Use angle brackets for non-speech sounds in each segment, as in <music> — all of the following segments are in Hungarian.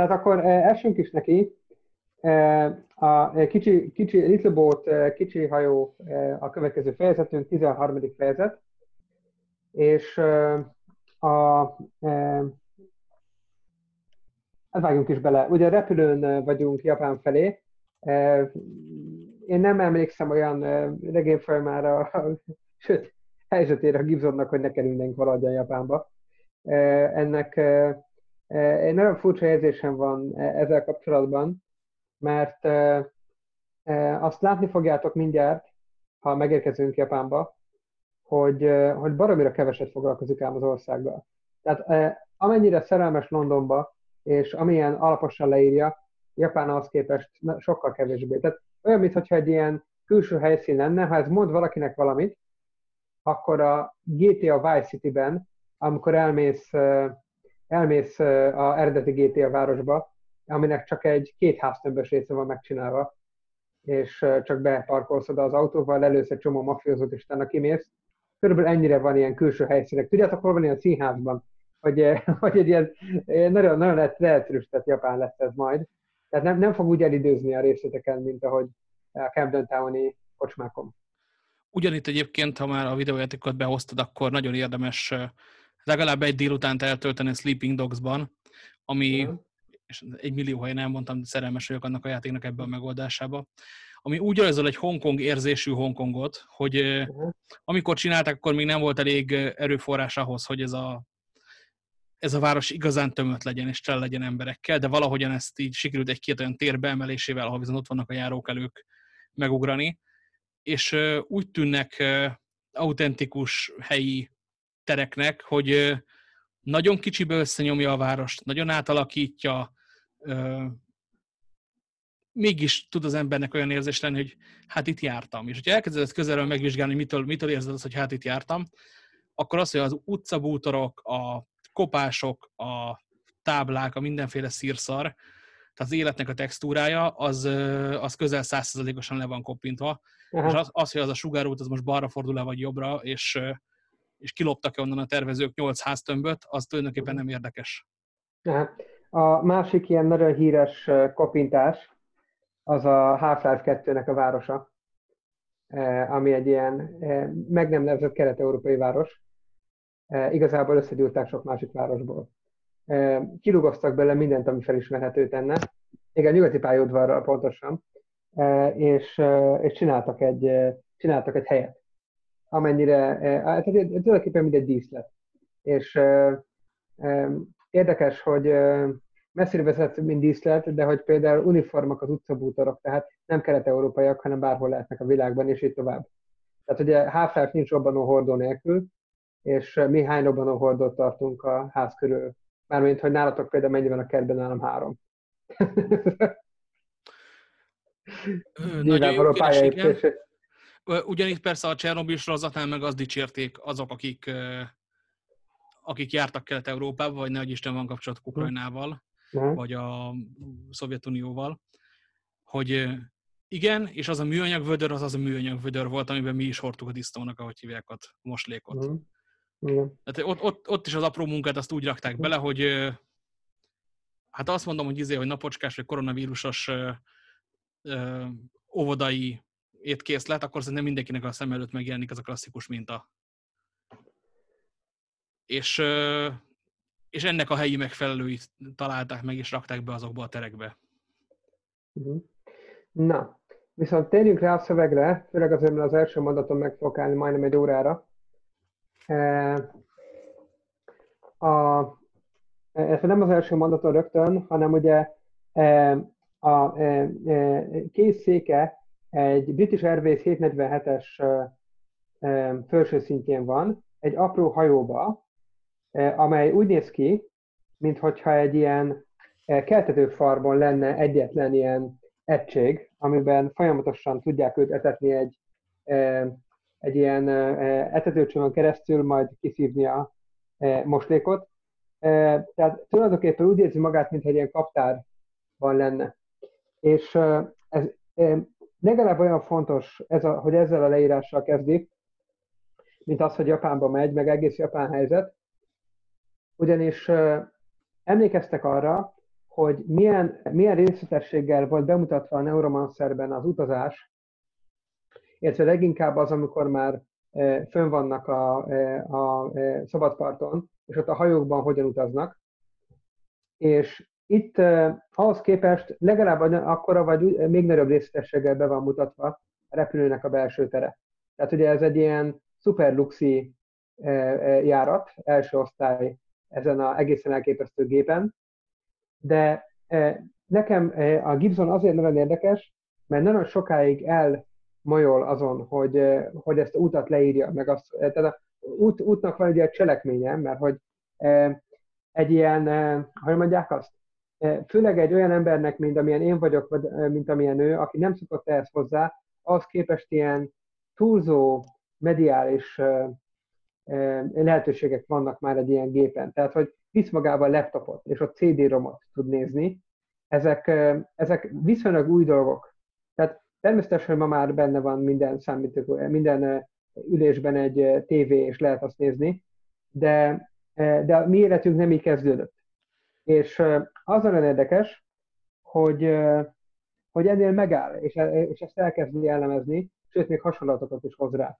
Tehát akkor esünk is neki. A kicsi, kicsi Little Boat, kicsi hajó a következő fejezetünk, 13. fejezet. És a, hát vágjunk is bele. Ugye repülőn vagyunk Japán felé. Én nem emlékszem olyan regényfolyamára, <laughs> sőt, helyzetére a Gibsonnak, hogy ne kerülnénk valahogy Japánba. Ennek egy nagyon furcsa érzésem van ezzel kapcsolatban, mert azt látni fogjátok mindjárt, ha megérkezünk Japánba, hogy, hogy baromira keveset foglalkozik ám az országgal. Tehát amennyire szerelmes Londonba, és amilyen alaposan leírja, Japán az képest sokkal kevésbé. Tehát olyan, mintha egy ilyen külső helyszín lenne, ha ez mond valakinek valamit, akkor a GTA Vice City-ben, amikor elmész, elmész a eredeti GTA városba, aminek csak egy két háztömbös része van megcsinálva, és csak beparkolsz oda az autóval, lelősz egy csomó mafiózót, és utána kimész. Körülbelül ennyire van ilyen külső helyszínek. Tudjátok, hol van ilyen színházban? Hogy, <laughs> hogy egy ilyen nagyon, nagyon leegyszerűsített Japán lesz ez majd. Tehát nem, nem fog úgy elidőzni a részleteken, mint ahogy a Camden Town-i kocsmákon. Ugyanitt egyébként, ha már a videójátékot behoztad, akkor nagyon érdemes legalább egy délutánt eltölteni Sleeping Dogs-ban, ami, és egy millió helyen elmondtam, szerelmes vagyok annak a játéknak ebben a megoldásába, ami úgy rajzol egy Hongkong érzésű Hongkongot, hogy amikor csinálták, akkor még nem volt elég erőforrás ahhoz, hogy ez a, ez a város igazán tömött legyen, és tel legyen emberekkel, de valahogyan ezt így sikerült egy-két olyan tér beemelésével, ahol viszont ott vannak a járókelők megugrani, és úgy tűnnek autentikus helyi tereknek, hogy nagyon kicsibe összenyomja a várost, nagyon átalakítja, mégis tud az embernek olyan érzés lenni, hogy hát itt jártam. És hogyha elkezded közelről megvizsgálni, mitől, mitől érzed azt, hogy hát itt jártam, akkor az, hogy az utcabútorok, a kopások, a táblák, a mindenféle szírszar, tehát az életnek a textúrája, az, az közel százszerzalékosan le van koppintva. Aha. És az, az, hogy az a sugárút az most balra fordul-e vagy jobbra, és, és kiloptak-e onnan a tervezők nyolc háztömböt, az tulajdonképpen nem érdekes. A másik ilyen nagyon híres kopintás, az a Half-Life 2-nek a városa, ami egy ilyen meg nem nevezett kelet-európai város. Igazából összegyúrták sok másik városból. Kirugoztak bele mindent, ami felismerhető tenne. Igen, nyugati pályaudvarral pontosan és, és csináltak, egy, csináltak egy helyet, amennyire, hát tulajdonképpen mindegy díszlet. És érdekes, hogy messzire vezet, mint díszlet, de hogy például uniformok az utcabútorok, tehát nem kelet-európaiak, hanem bárhol lehetnek a világban, és így tovább. Tehát ugye half nincs robbanó hordó nélkül, és mi hány robbanó hordót tartunk a ház körül. Mármint, hogy nálatok például mennyi van a kertben, nálam három. Nagyon jó Ugyanitt persze a Csernobyl sorozatnál meg azt dicsérték azok, akik, akik jártak Kelet-Európába, vagy nehogy Isten van kapcsolat Ukrajnával, uh-huh. vagy a Szovjetunióval, hogy igen, és az a műanyag vödör, az az a műanyag vödör volt, amiben mi is hordtuk a disznónak, ahogy hívják ott, moslékot. Igen. Tehát ott, ott, ott is az apró munkát azt úgy rakták bele, hogy hát azt mondom, hogy izé, hogy napocskás vagy koronavírusos ö, óvodai étkészlet, akkor szerintem mindenkinek a szem előtt megjelenik ez a klasszikus minta. És, és ennek a helyi megfelelőit találták meg, és rakták be azokba a terekbe. Mhm. Na, viszont térjünk rá a szövegre, főleg azért, mert az első mondaton meg fogok állni majdnem egy órára. A, ez nem az első mondaton rögtön, hanem ugye a e, e, készszéke egy British Airways 747-es e, felső szintjén van, egy apró hajóba, amely úgy néz ki, mintha egy ilyen keltetőfarban lenne egyetlen ilyen egység, amiben folyamatosan tudják őt etetni egy, egy ilyen etetőcsőn keresztül, majd kiszívni a moslékot. Tehát tulajdonképpen úgy érzi magát, mintha egy ilyen kaptárban lenne. És ez legalább olyan fontos, ez a, hogy ezzel a leírással kezdi, mint az, hogy Japánba megy, meg egész Japán helyzet. Ugyanis emlékeztek arra, hogy milyen, milyen részletességgel volt bemutatva a Neuromancerben az utazás, illetve leginkább az, amikor már fönn vannak a, a szabadparton, és ott a hajókban hogyan utaznak. És itt ahhoz képest legalább akkora vagy még nagyobb részletességgel be van mutatva a repülőnek a belső tere. Tehát ugye ez egy ilyen szuper luxi járat, első osztály ezen a egészen elképesztő gépen, de nekem a Gibson azért nagyon érdekes, mert nagyon sokáig elmajol azon, hogy, hogy ezt a utat leírja, meg azt, tehát a út, útnak van egy ilyen cselekménye, mert hogy egy ilyen, hogy mondják azt, főleg egy olyan embernek, mint amilyen én vagyok, vagy mint amilyen ő, aki nem szokott ehhez hozzá, az képest ilyen túlzó mediális lehetőségek vannak már egy ilyen gépen. Tehát, hogy visz magával a laptopot, és ott CD-romot tud nézni, ezek, ezek viszonylag új dolgok. Tehát természetesen ma már benne van minden számítógép, minden ülésben egy tévé, és lehet azt nézni, de, de a mi életünk nem így kezdődött. És az nagyon érdekes, hogy, hogy ennél megáll, és, és ezt elkezdi elemezni, sőt, még hasonlatokat is hoz rá.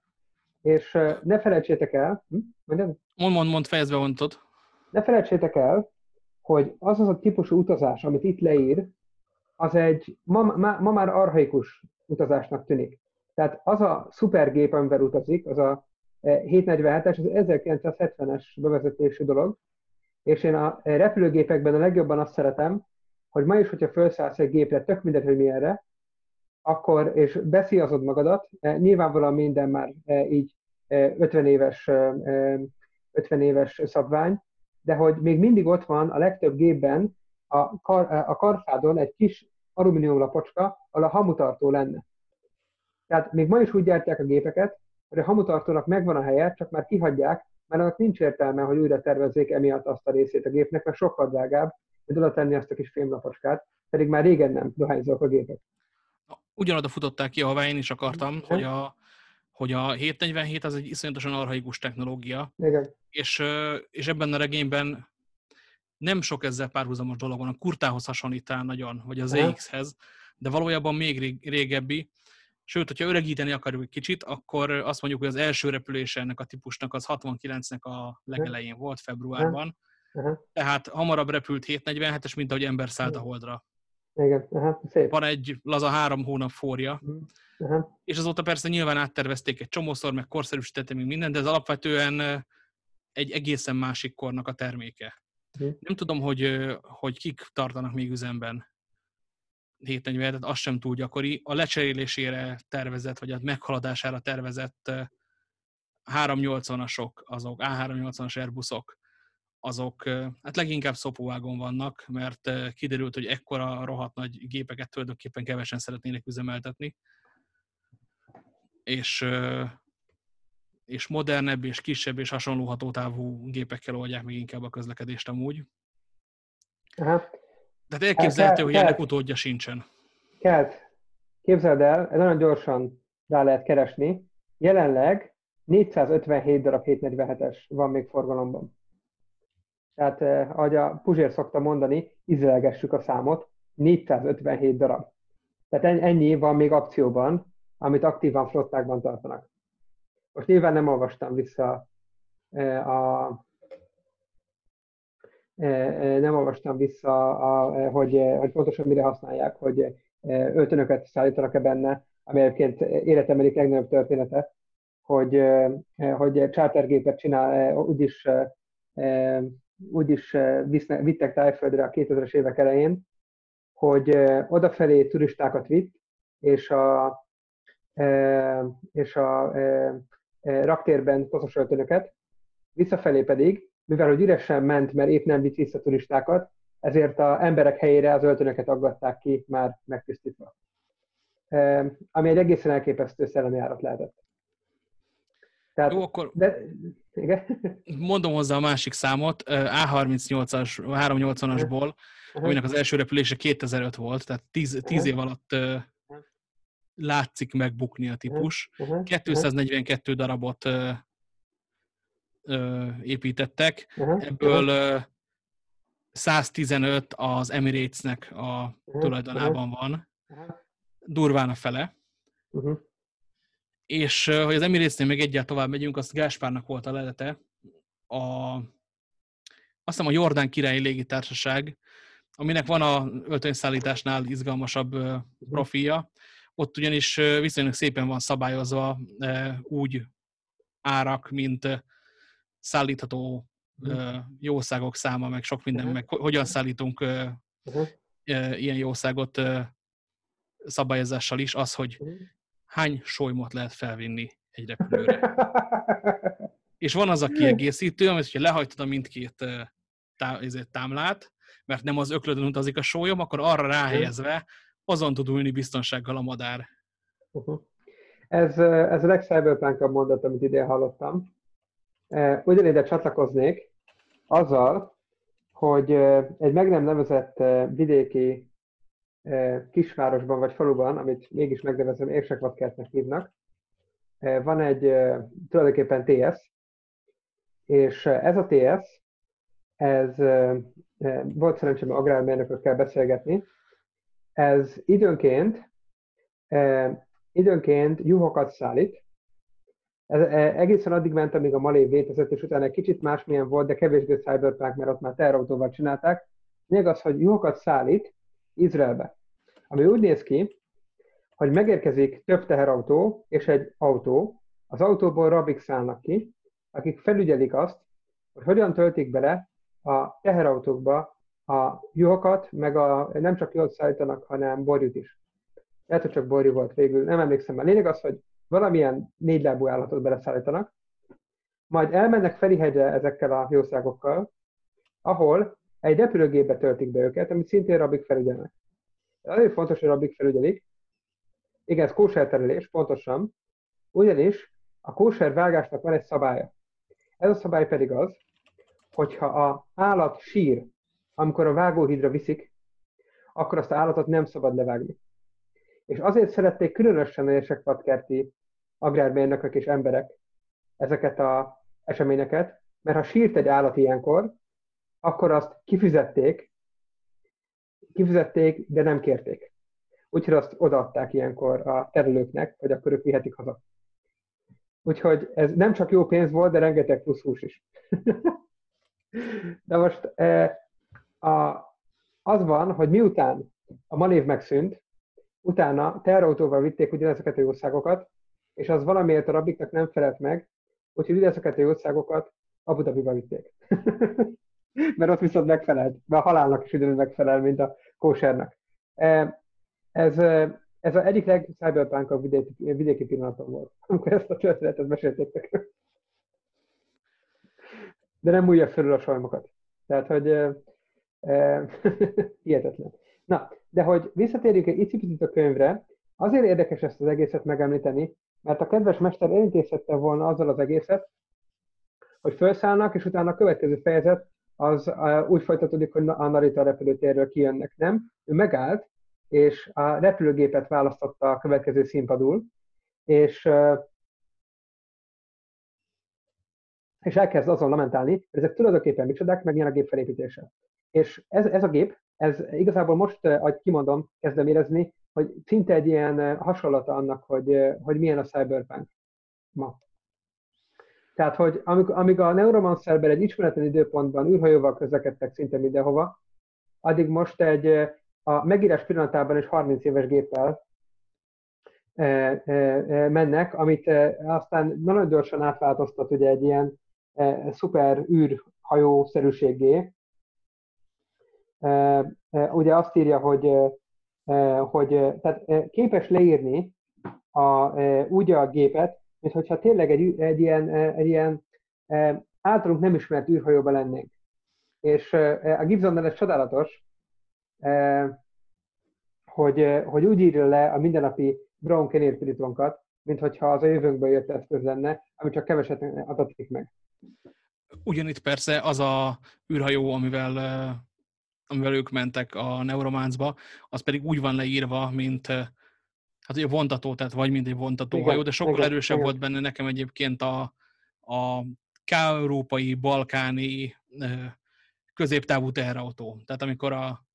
És ne felejtsétek el, hm? Mond, mond, mond, fejezve mondtad. Ne felejtsétek el, hogy az az a típusú utazás, amit itt leír, az egy ma, ma, ma már arhaikus utazásnak tűnik. Tehát az a szupergép, amivel utazik, az a 747-es, az 1970-es bevezetésű dolog, és én a repülőgépekben a legjobban azt szeretem, hogy ma is, hogyha felszállsz egy gépre, tök mindegy, hogy milyenre, akkor, és beszíjazod magadat, e, nyilvánvalóan minden már e, így 50 e, éves, 50 éves szabvány, de hogy még mindig ott van a legtöbb gépben a, kar, a karfádon egy kis alumínium lapocska, ahol a hamutartó lenne. Tehát még ma is úgy gyártják a gépeket, hogy a hamutartónak megvan a helye, csak már kihagyják, mert annak nincs értelme, hogy újra tervezzék emiatt azt a részét a gépnek, mert sokkal drágább, hogy oda tenni azt a kis fémlapocskát, pedig már régen nem dohányzók a gépek ugyanoda futották ki, ahová én is akartam, Igen. hogy a, hogy a 747 az egy iszonyatosan arhaikus technológia, Igen. És, és ebben a regényben nem sok ezzel párhuzamos dolog van, a kurtához hasonlít nagyon, vagy az ZX-hez, de valójában még régebbi. Sőt, hogyha öregíteni akarjuk egy kicsit, akkor azt mondjuk, hogy az első repülése ennek a típusnak az 69-nek a legelején volt, februárban. Uh-huh. Tehát hamarabb repült 747-es, mint ahogy ember szállt a holdra. Igen, aha, szép. Van egy laza három hónap forja, aha. és azóta persze nyilván áttervezték egy csomószor, meg korszerűsítették még minden, de ez alapvetően egy egészen másik kornak a terméke. Uh-huh. Nem tudom, hogy, hogy kik tartanak még üzemben 740 tehát az sem túl gyakori. A lecserélésére tervezett, vagy a meghaladására tervezett 380-asok, azok A380-as Airbusok, azok hát leginkább szopóvágon vannak, mert kiderült, hogy ekkora rohadt nagy gépeket tulajdonképpen kevesen szeretnének üzemeltetni. És, és modernebb, és kisebb, és hasonló hatótávú gépekkel oldják meg inkább a közlekedést amúgy. Aha. Tehát elképzelhető, hogy ennek utódja sincsen. Kelt, képzeld el, ez nagyon gyorsan rá lehet keresni. Jelenleg 457 darab 747-es van még forgalomban. Tehát, eh, ahogy a Puzsér szokta mondani, izraelgessük a számot, 457 darab. Tehát ennyi van még akcióban, amit aktívan flottákban tartanak. Most nyilván nem olvastam vissza eh, a, nem olvastam vissza, a, hogy, hogy pontosan mire használják, hogy öltönöket szállítanak-e benne, ami egyébként életem egyik legnagyobb története, hogy, hogy chartergépet csinál, úgyis úgyis visznek, vittek tájföldre a 2000-es évek elején, hogy odafelé turistákat vitt, és a, és a raktérben koszos öltönöket, visszafelé pedig, mivel hogy üresen ment, mert épp nem vitt vissza turistákat, ezért a emberek helyére az öltönöket aggatták ki, már megtisztítva. Ami egy egészen elképesztő szellemi lehetett. Tehát, Jó, akkor de, igen? mondom hozzá a másik számot, A38-as, 380-asból, aminek az első repülése 2005 volt, tehát 10, 10 év alatt látszik megbukni a típus. 242 darabot építettek, ebből 115 az Emirates-nek a tulajdonában van, durván a fele. Uh-huh. És hogy az Emirates-nél még egyáltalán tovább megyünk, azt Gáspárnak volt a lelete. A, azt hiszem a Jordán Királyi Légitársaság, aminek van a öltönyszállításnál izgalmasabb profilja. Ott ugyanis viszonylag szépen van szabályozva úgy árak, mint szállítható uh-huh. jószágok száma, meg sok minden, uh-huh. meg hogyan szállítunk uh-huh. ilyen jószágot szabályozással is, az, hogy hány solymot lehet felvinni egy repülőre. <laughs> És van az a kiegészítő, amit, hogyha lehajtod a mindkét tá, támlát, mert nem az öklödön utazik a sólyom, akkor arra ráhelyezve azon tud ülni biztonsággal a madár. Uh-huh. Ez, ez a legcyberpunkabb mondat, amit idén hallottam. Ugyanide csatlakoznék azzal, hogy egy meg nem nevezett vidéki kisvárosban vagy faluban, amit mégis megnevezem Érsekvadkertnek hívnak, van egy tulajdonképpen TS, és ez a TS, ez volt szerencsém agrármérnökökkel beszélgetni, ez időnként időnként juhokat szállít. Ez egészen addig ment, amíg a Malé vétezett, és utána egy kicsit másmilyen volt, de kevésbé cyberpunk, mert ott már terrautóval csinálták. Még az, hogy juhokat szállít Izraelbe. Ami úgy néz ki, hogy megérkezik több teherautó és egy autó, az autóból rabik szállnak ki, akik felügyelik azt, hogy hogyan töltik bele a teherautókba a juhokat, meg a, nem csak juhot szállítanak, hanem borjut is. Lehet, hogy csak borjú volt végül, nem emlékszem. A lényeg az, hogy valamilyen négylábú állatot beleszállítanak, majd elmennek Ferihegyre ezekkel a jószágokkal, ahol egy repülőgépbe töltik be őket, amit szintén rabik felügyelnek. Azért fontos, hogy rabik felügyelik. Igen, ez kóserterelés, pontosan. Ugyanis a kóser vágásnak van egy szabálya. Ez a szabály pedig az, hogyha a állat sír, amikor a vágóhídra viszik, akkor azt a állatot nem szabad levágni. És azért szerették különösen a érsekpadkerti agrármérnökök és emberek ezeket a eseményeket, mert ha sírt egy állat ilyenkor, akkor azt kifizették, kifizették, de nem kérték. Úgyhogy azt odaadták ilyenkor a terülőknek, hogy akkor ők vihetik haza. Úgyhogy ez nem csak jó pénz volt, de rengeteg plusz hús is. <laughs> de most eh, a, az van, hogy miután a manév megszűnt, Utána terrautóval vitték ugyanezeket a jószágokat, és az valamiért a rabiknak nem felelt meg, úgyhogy ugyanezeket a jószágokat Abu Dhabiba vitték. <laughs> Mert ott viszont megfelelt, mert a halálnak is ugyanúgy megfelel, mint a kósernek. E, ez, e, ez az egyik a vidéki, vidéki pillanatom volt, <laughs> amikor ezt a történetet mesélték De nem újja felül a sajmokat. Tehát, hogy e, e, <laughs> hihetetlen. Na, de hogy visszatérjünk egy icipicit a könyvre, azért érdekes ezt az egészet megemlíteni, mert a kedves mester elintézhette volna azzal az egészet, hogy felszállnak, és utána a következő fejezet az úgy folytatódik, hogy a Narita repülőtérről kijönnek, nem? Ő megállt, és a repülőgépet választotta a következő színpadul, és, és elkezd azon lamentálni, hogy ezek tulajdonképpen micsodák, meg a gép felépítése. És ez, ez a gép, ez igazából most, ahogy kimondom, kezdem érezni, hogy szinte egy ilyen eh, hasonlata annak, hogy, eh, hogy milyen a cyberpunk ma. Tehát, hogy amíg, amíg a Neuromancerben egy ismeretlen időpontban űrhajóval közlekedtek szinte mindenhova, addig most egy a megírás pillanatában is 30 éves géppel mennek, amit aztán nagyon gyorsan átváltoztat ugye egy ilyen szuper űrhajó-szerűségé, ugye azt írja, hogy, hogy tehát képes leírni a, úgy a gépet, mint hogyha tényleg egy, egy ilyen, egy ilyen általunk nem ismert űrhajóban lennénk. És a Gibsonnal ez csodálatos, hogy, hogy úgy írja le a mindennapi Brown Kenner mint hogyha az a jövőnkből jött eszköz lenne, ami csak keveset adatik meg. Ugyanitt persze az a űrhajó, amivel amivel ők mentek a Neurománcba, az pedig úgy van leírva, mint hát ugye vontató, tehát vagy mint egy vontatóhajó, de sokkal igen, erősebb igen. volt benne nekem egyébként a, a európai, balkáni középtávú teherautó. Tehát amikor a,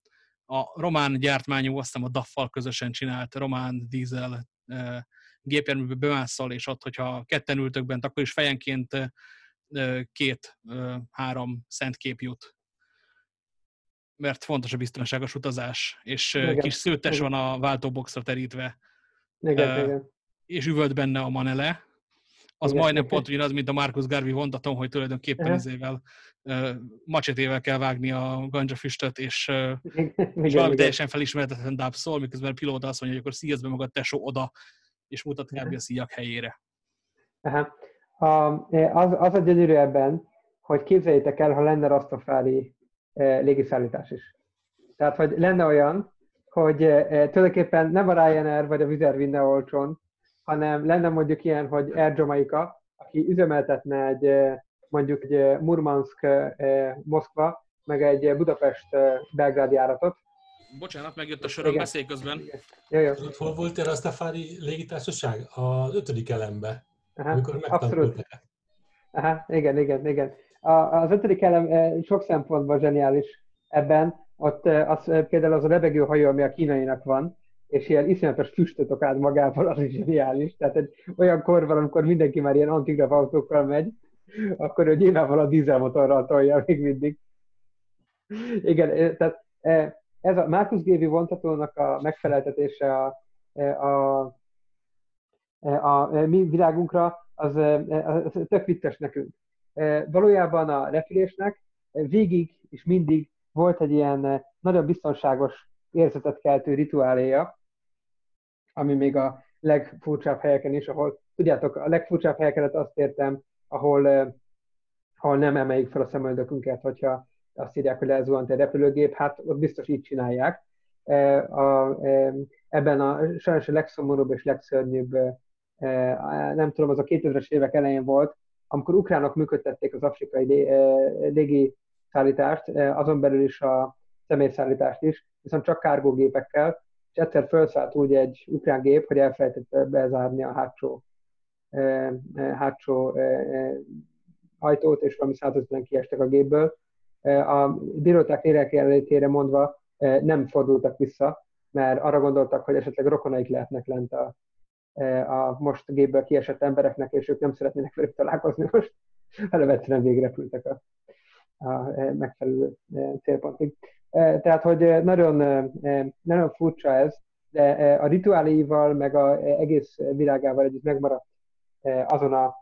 a román gyártmányú, azt hiszem a DAF-fal közösen csinált román dízel gépjárműbe bemászol, és ott, hogyha ketten ültök bent, akkor is fejenként két-három kép jut. Mert fontos a biztonságos utazás, és igen, kis szőttes igen. van a váltóboxra terítve. Igen, uh, igen. És üvölt benne a manele, az igen, majdnem igen. pont ugyanaz, mint a Marcus Garvey vontatom, hogy tulajdonképpen ezével uh, macsetével kell vágni a ganjafüstöt, és, uh, igen, és valami teljesen felismerhetetlen dáb szól, miközben a pilóta azt mondja, hogy akkor szíjazd be magad tesó oda, és mutat kb. a szíjak helyére. Aha. A, az, az a gyönyörű ebben, hogy képzeljétek el, ha lenne rastafári légiszállítás is. Tehát, hogy lenne olyan, hogy e, tulajdonképpen nem a Ryanair vagy a Wizard vinne olcsón, hanem lenne mondjuk ilyen, hogy Air Jamaica, aki üzemeltetne egy e, mondjuk egy Murmansk e, Moszkva, meg egy Budapest e, Belgrád járatot, Bocsánat, megjött a soron, beszélj közben. Jó, jó. Tudod, hol volt a Rastafari légitársaság? Az ötödik elembe, Aha, amikor abszolút. Aha, igen, igen, igen. Az ötödik elem eh, sok szempontból zseniális ebben. Ott eh, az, eh, például az a lebegő hajó, ami a kínainak van, és ilyen iszonyatos füstöt okád magával, az is zseniális. Tehát egy olyan korban, amikor mindenki már ilyen antigraf autókkal megy, akkor ő nyilvánvalóan a dízelmotorral tolja még mindig. Igen, tehát ez a Marcus Gévi vontatónak a megfeleltetése a, a, a, a mi világunkra, az, az tök vicces nekünk. Valójában a repülésnek végig és mindig volt egy ilyen nagyon biztonságos érzetet keltő rituáléja, ami még a legfurcsább helyeken is, ahol, tudjátok, a legfurcsább helyeket azt értem, ahol, ahol nem emeljük fel a szemöldökünket, hogyha azt írják, hogy lezuhant egy repülőgép, hát ott biztos így csinálják. A, ebben a sajnos a legszomorúbb és legszörnyűbb, nem tudom, az a 2000-es évek elején volt, amikor ukránok működtették az afrikai légi szállítást, azon belül is a személyszállítást is, viszont csak kárgógépekkel, és egyszer felszállt úgy egy ukrán gép, hogy elfelejtette bezárni a hátsó, hátsó ajtót, és valami 150 kiestek a gépből, a bíróták lélek jelenlétére mondva nem fordultak vissza, mert arra gondoltak, hogy esetleg rokonaik lehetnek lent a, a most gépből kiesett embereknek, és ők nem szeretnének velük találkozni most, <laughs> hanem egyszerűen végrepültek a, a megfelelő célpontig. Tehát, hogy nagyon, nagyon furcsa ez, de a rituáléival, meg a egész világával együtt megmaradt azon a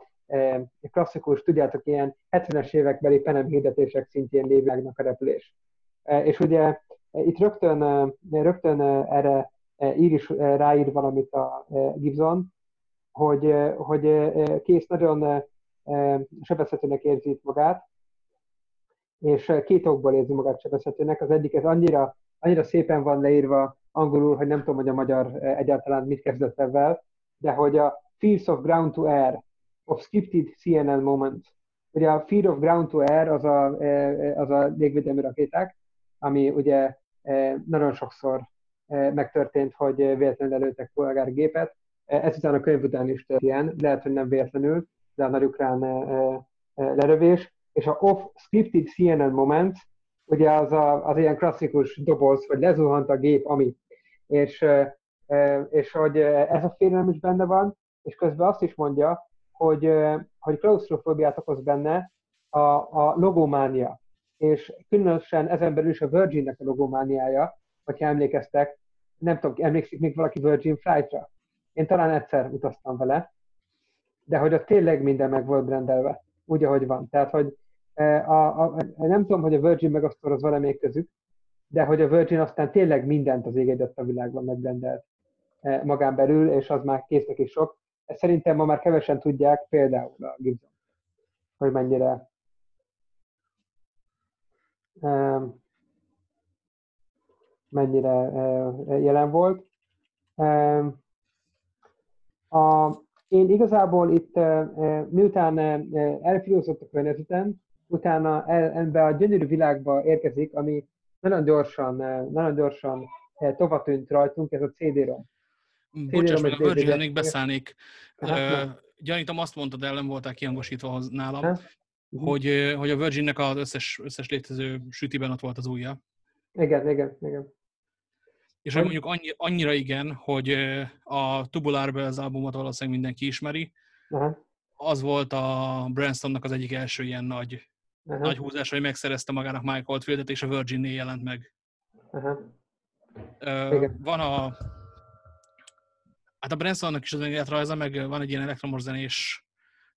klasszikus, tudjátok, ilyen 70-es évekbeli penem hirdetések szintjén lévőlegnek a repülés. És ugye itt rögtön, rögtön erre ír is ráír valamit a Gibson, hogy, hogy kész nagyon sebezhetőnek érzi itt magát, és két okból érzi magát sebezhetőnek. Az egyik, ez annyira, annyira szépen van leírva angolul, hogy nem tudom, hogy a magyar egyáltalán mit kezdett ebben, de hogy a Fields of Ground to Air of scripted CNN moment. Ugye a Fear of Ground to Air az a, e, e, az a légvédelmi rakéták, ami ugye e, nagyon sokszor megtörtént, hogy véletlenül előttek polgárgépet. Ezután a könyv után is ilyen, lehet, hogy nem véletlenül, de a nagy ukrán lerövés. És a off scripted CNN moment, ugye az, a, az ilyen klasszikus doboz, hogy lezuhant a gép, ami. És, és hogy ez a félelem is benne van, és közben azt is mondja, hogy, hogy klaustrofóbiát okoz benne a, a logománia. És különösen ezen belül is a Virginnek a logomániája, hogyha emlékeztek, nem tudom, emlékszik még valaki Virgin Flight-ra? Én talán egyszer utaztam vele, de hogy ott tényleg minden meg volt rendelve, úgy, ahogy van. Tehát, hogy a, a, nem tudom, hogy a Virgin meg a az valamelyik közük, de hogy a Virgin aztán tényleg mindent az ég a világban megrendelt magán belül, és az már késznek is sok. Ezt szerintem ma már kevesen tudják, például a Gibson, hogy mennyire mennyire jelen volt. A, én igazából itt, miután elfilózott a környezetem, utána ebbe a gyönyörű világba érkezik, ami nagyon gyorsan, nagyon gyorsan tovatűnt rajtunk, ez a CD-rom. Bocsáss meg, a virgin még beszállnék. Uh, gyanítom azt mondtad el, nem voltál kihangosítva nálam. uh-huh. hogy, hogy a Virginnek az összes, összes létező sütiben ott volt az ujja. Igen, igen, igen. És hogy mondjuk annyi, annyira igen, hogy a Tubular Bells albumot valószínűleg mindenki ismeri. Aha. Az volt a Branstonnak az egyik első ilyen nagy, Aha. nagy húzás, hogy megszerezte magának Mike Oldfieldet, és a Virgin-nél jelent meg. Aha. Uh, van a Hát a Bransonnak is az életrajza, meg van egy ilyen elektromos zenés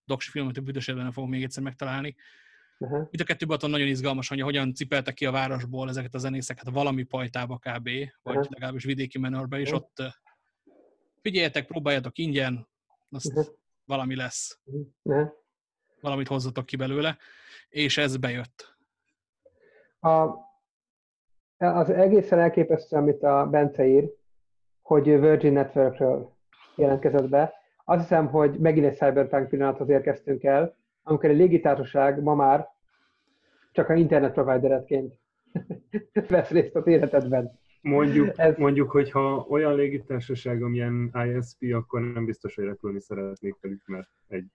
doksi film, amit a büdös nem fogom még egyszer megtalálni. Uh-huh. Itt a kettő baton nagyon izgalmas, hogy hogyan cipeltek ki a városból ezeket a zenészeket valami pajtába kb. Vagy uh-huh. legalábbis vidéki menőrbe, és uh-huh. ott figyeljetek, próbáljatok ingyen, azt uh-huh. valami lesz. Uh-huh. Valamit hozzatok ki belőle, és ez bejött. A, az egészen elképesztő, amit a Bence ír, hogy Virgin Networkről jelentkezett be. Azt hiszem, hogy megint egy cyberpunk pillanathoz érkeztünk el, amikor egy légitársaság ma már csak a internet provideretként <laughs> vesz részt az életedben. Mondjuk, Ez... mondjuk, hogy ha olyan légitársaság, amilyen ISP, akkor nem biztos, hogy repülni szeretnék velük, mert egy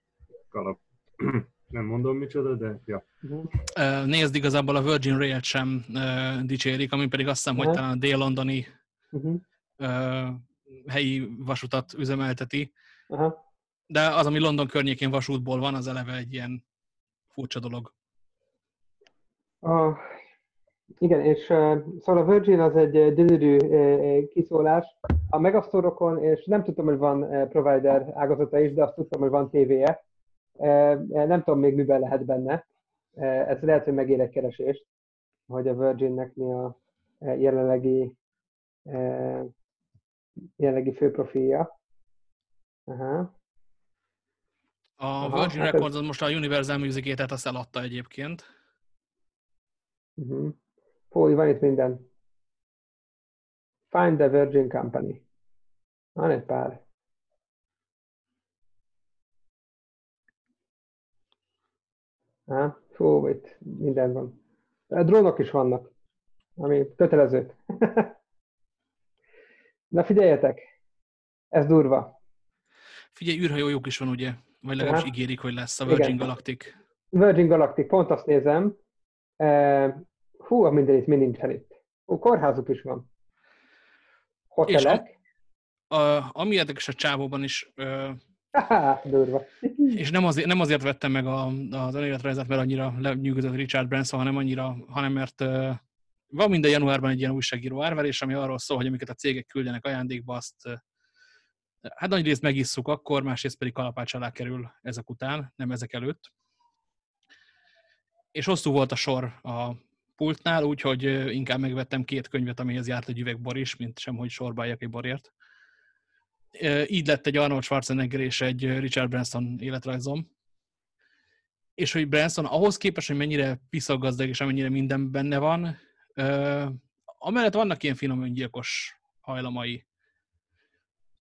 kalap <clears throat> nem mondom micsoda, de ja. Uh, nézd, igazából a Virgin Rail sem uh, dicsérik, ami pedig azt hiszem, uh-huh. hogy talán a dél-londoni uh-huh helyi vasutat üzemelteti. Aha. De az, ami London környékén vasútból van, az eleve egy ilyen furcsa dolog. Uh, igen, és uh, szóval a Virgin az egy gyönyörű uh, kiszólás. A Megasztorokon, és nem tudtam, hogy van uh, provider ágazata is, de azt tudtam, hogy van tévéje. Uh, nem tudom még miben lehet benne. Uh, ez lehet, hogy megér egy keresést, hogy a Virginnek mi a jelenlegi jelenlegi főprofilja. Aha. A Aha, Virgin hát Records ez... most a Universal music tehát azt eladta egyébként. Uh-huh. Fú, van itt minden. Find the Virgin Company. Van egy pár. Ha, fú, itt minden van. A drónok is vannak, ami kötelező. <laughs> Na figyeljetek, ez durva. Figyelj, űrhajójuk is van, ugye? Vagy legalábbis ígérik, hogy lesz a Virgin Igen. Galactic. Virgin Galactic, pont azt nézem. Hú, a minden itt, mi nincsen itt. Ó, kórházuk is van. Hotelek. És a, a, ami érdekes a csávóban is, Aha, durva. És nem azért, nem azért vettem meg a, az önéletrajzát, mert annyira lenyűgözött Richard Branson, hanem annyira, hanem mert uh, van minden januárban egy ilyen újságíró árverés, ami arról szól, hogy amiket a cégek küldenek ajándékba, azt hát nagy részt megisszuk akkor, másrészt pedig kalapács alá kerül ezek után, nem ezek előtt. És hosszú volt a sor a pultnál, úgyhogy inkább megvettem két könyvet, amihez járt egy üveg is, mint sem, hogy sorbáljak egy borért. Így lett egy Arnold Schwarzenegger és egy Richard Branson életrajzom. És hogy Branson ahhoz képest, hogy mennyire piszagazdag és amennyire minden benne van, amellett vannak ilyen finom öngyilkos hajlamai.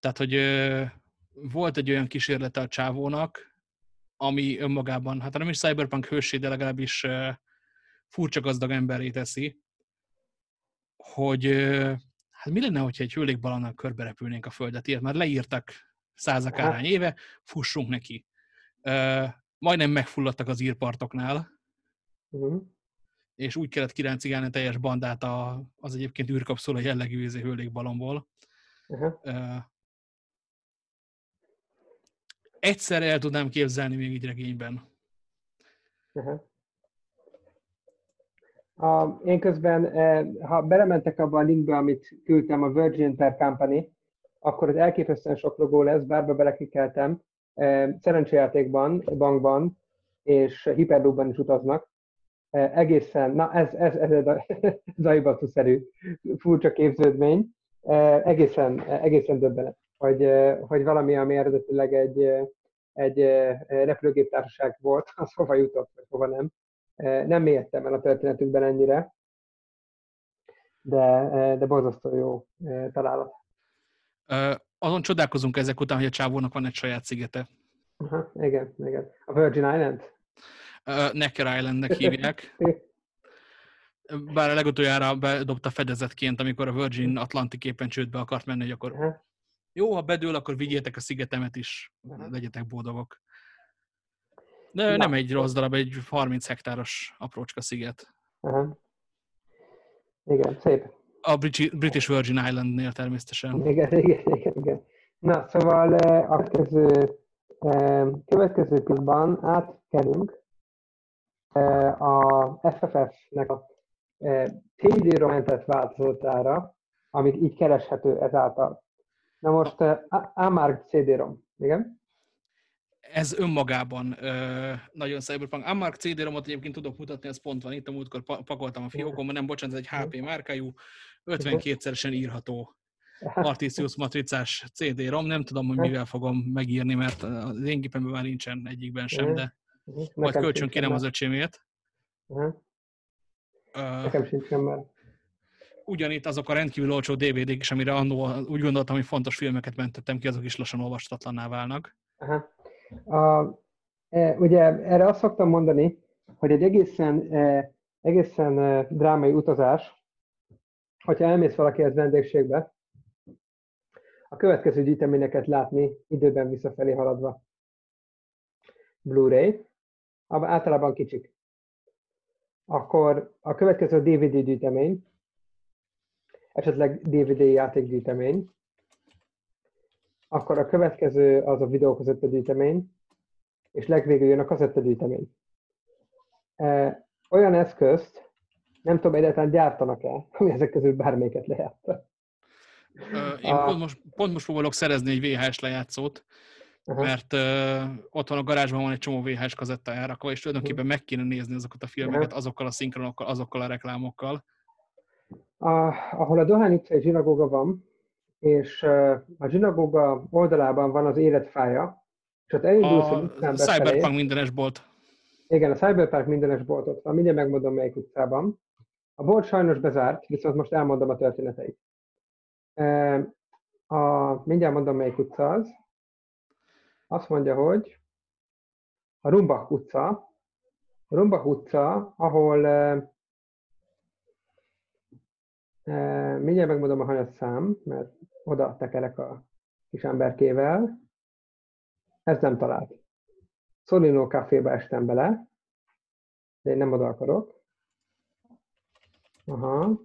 Tehát, hogy uh, volt egy olyan kísérlete a csávónak, ami önmagában, hát nem is cyberpunk hősé, de legalábbis uh, furcsa gazdag emberré teszi, hogy uh, hát mi lenne, hogyha egy hőlékbalonnal körbe repülnénk a Földet, ilyet már leírtak százak árány éve, fussunk neki. Uh, majdnem megfulladtak az írpartoknál, uh-huh és úgy kellett kiráncigálni a teljes bandát a, az egyébként űrkapszula jellegű vízi hőlékbalomból. Uh-huh. Egyszer el tudnám képzelni még így regényben. Uh-huh. A, én közben, ha belementek abba a linkbe, amit küldtem, a Virgin Per Company, akkor az elképesztően sok logó lesz, bárba belekikeltem. Szerencsejátékban, bankban és Hyperloopban is utaznak. E, egészen, na ez, ez, ez a <laughs> zajbatúszerű furcsa képződmény, e, egészen, egészen döbbenet, hogy, hogy valami, ami eredetileg egy, egy repülőgéptársaság volt, <laughs> az hova jutott, vagy hova nem. Nem mélyedtem el a történetükben ennyire, de, de borzasztó jó találat. Azon csodálkozunk ezek után, hogy a csávónak van egy saját szigete. Aha, igen, igen. A Virgin Island? Necker Islandnek hívják. <laughs> Bár a legutoljára bedobta fedezetként, amikor a Virgin Atlantic éppen csődbe akart menni, hogy akkor jó, ha bedől, akkor vigyétek a szigetemet is, legyetek boldogok. De Na. nem egy rossz darab, egy 30 hektáros aprócska sziget. Aha. Igen, szép. A British Virgin Islandnél természetesen. Igen, igen, igen, igen. Na, szóval a következő, következő pillanatban átkerünk a FFF-nek a CD-rom mentett változatára, amit így kereshető ezáltal. Na most Amarg CD-rom, igen? ez önmagában ö, nagyon cyberpunk. Amark CD-romot egyébként tudok mutatni, ez pont van itt, a múltkor pakoltam a fiókomban, nem bocsánat, ez egy HP márkájú, 52-szeresen írható <laughs> Artisius matricás CD-rom, nem tudom, hogy mivel fogom megírni, mert az én gépemben már nincsen egyikben sem, de majd kölcsön kérem az öcsémét. Nekem sincsen már. Ugyanitt azok a rendkívül olcsó DVD-k is, amire annó úgy gondoltam, hogy fontos filmeket mentettem ki, azok is lassan olvastatlanná válnak. Aha. A, e, ugye erre azt szoktam mondani, hogy egy egészen, e, egészen e, drámai utazás, hogyha elmész valakihez vendégségbe, a következő gyűjteményeket látni időben visszafelé haladva. Blu-ray, általában kicsik. Akkor a következő DVD gyűjtemény, esetleg DVD játékgyűjtemény, akkor a következő az a videókazetta gyűjtemény, és legvégül jön a kazetta gyűjtemény. Olyan eszközt nem tudom, egyáltalán gyártanak-e, <laughs> ami ezek közül bármelyiket lehet. Én a... pont, most, pont most fogok szerezni egy VHS lejátszót, uh-huh. mert uh, otthon a garázsban van egy csomó VHS kazetta elrakva, és tulajdonképpen meg kéne nézni azokat a filmeket, azokkal a szinkronokkal, azokkal a reklámokkal. A, ahol a Dohány utcai zsinagóga van, és a zsinagóga oldalában van az életfája, és ott elindulsz a, a Cyberpunk mindenes bolt. Igen, a Cyberpunk mindenes bolt ott van, mindjárt megmondom melyik utcában. A bolt sajnos bezárt, viszont most elmondom a történeteit. A, mindjárt mondom melyik utca az. Azt mondja, hogy a Rumbach utca, a Rumbach utca, ahol mindjárt megmondom a hanyat szám, mert oda tekerek a kis emberkével. Ez nem talált. Solino Caféba estem bele, de én nem oda akarok. Aha.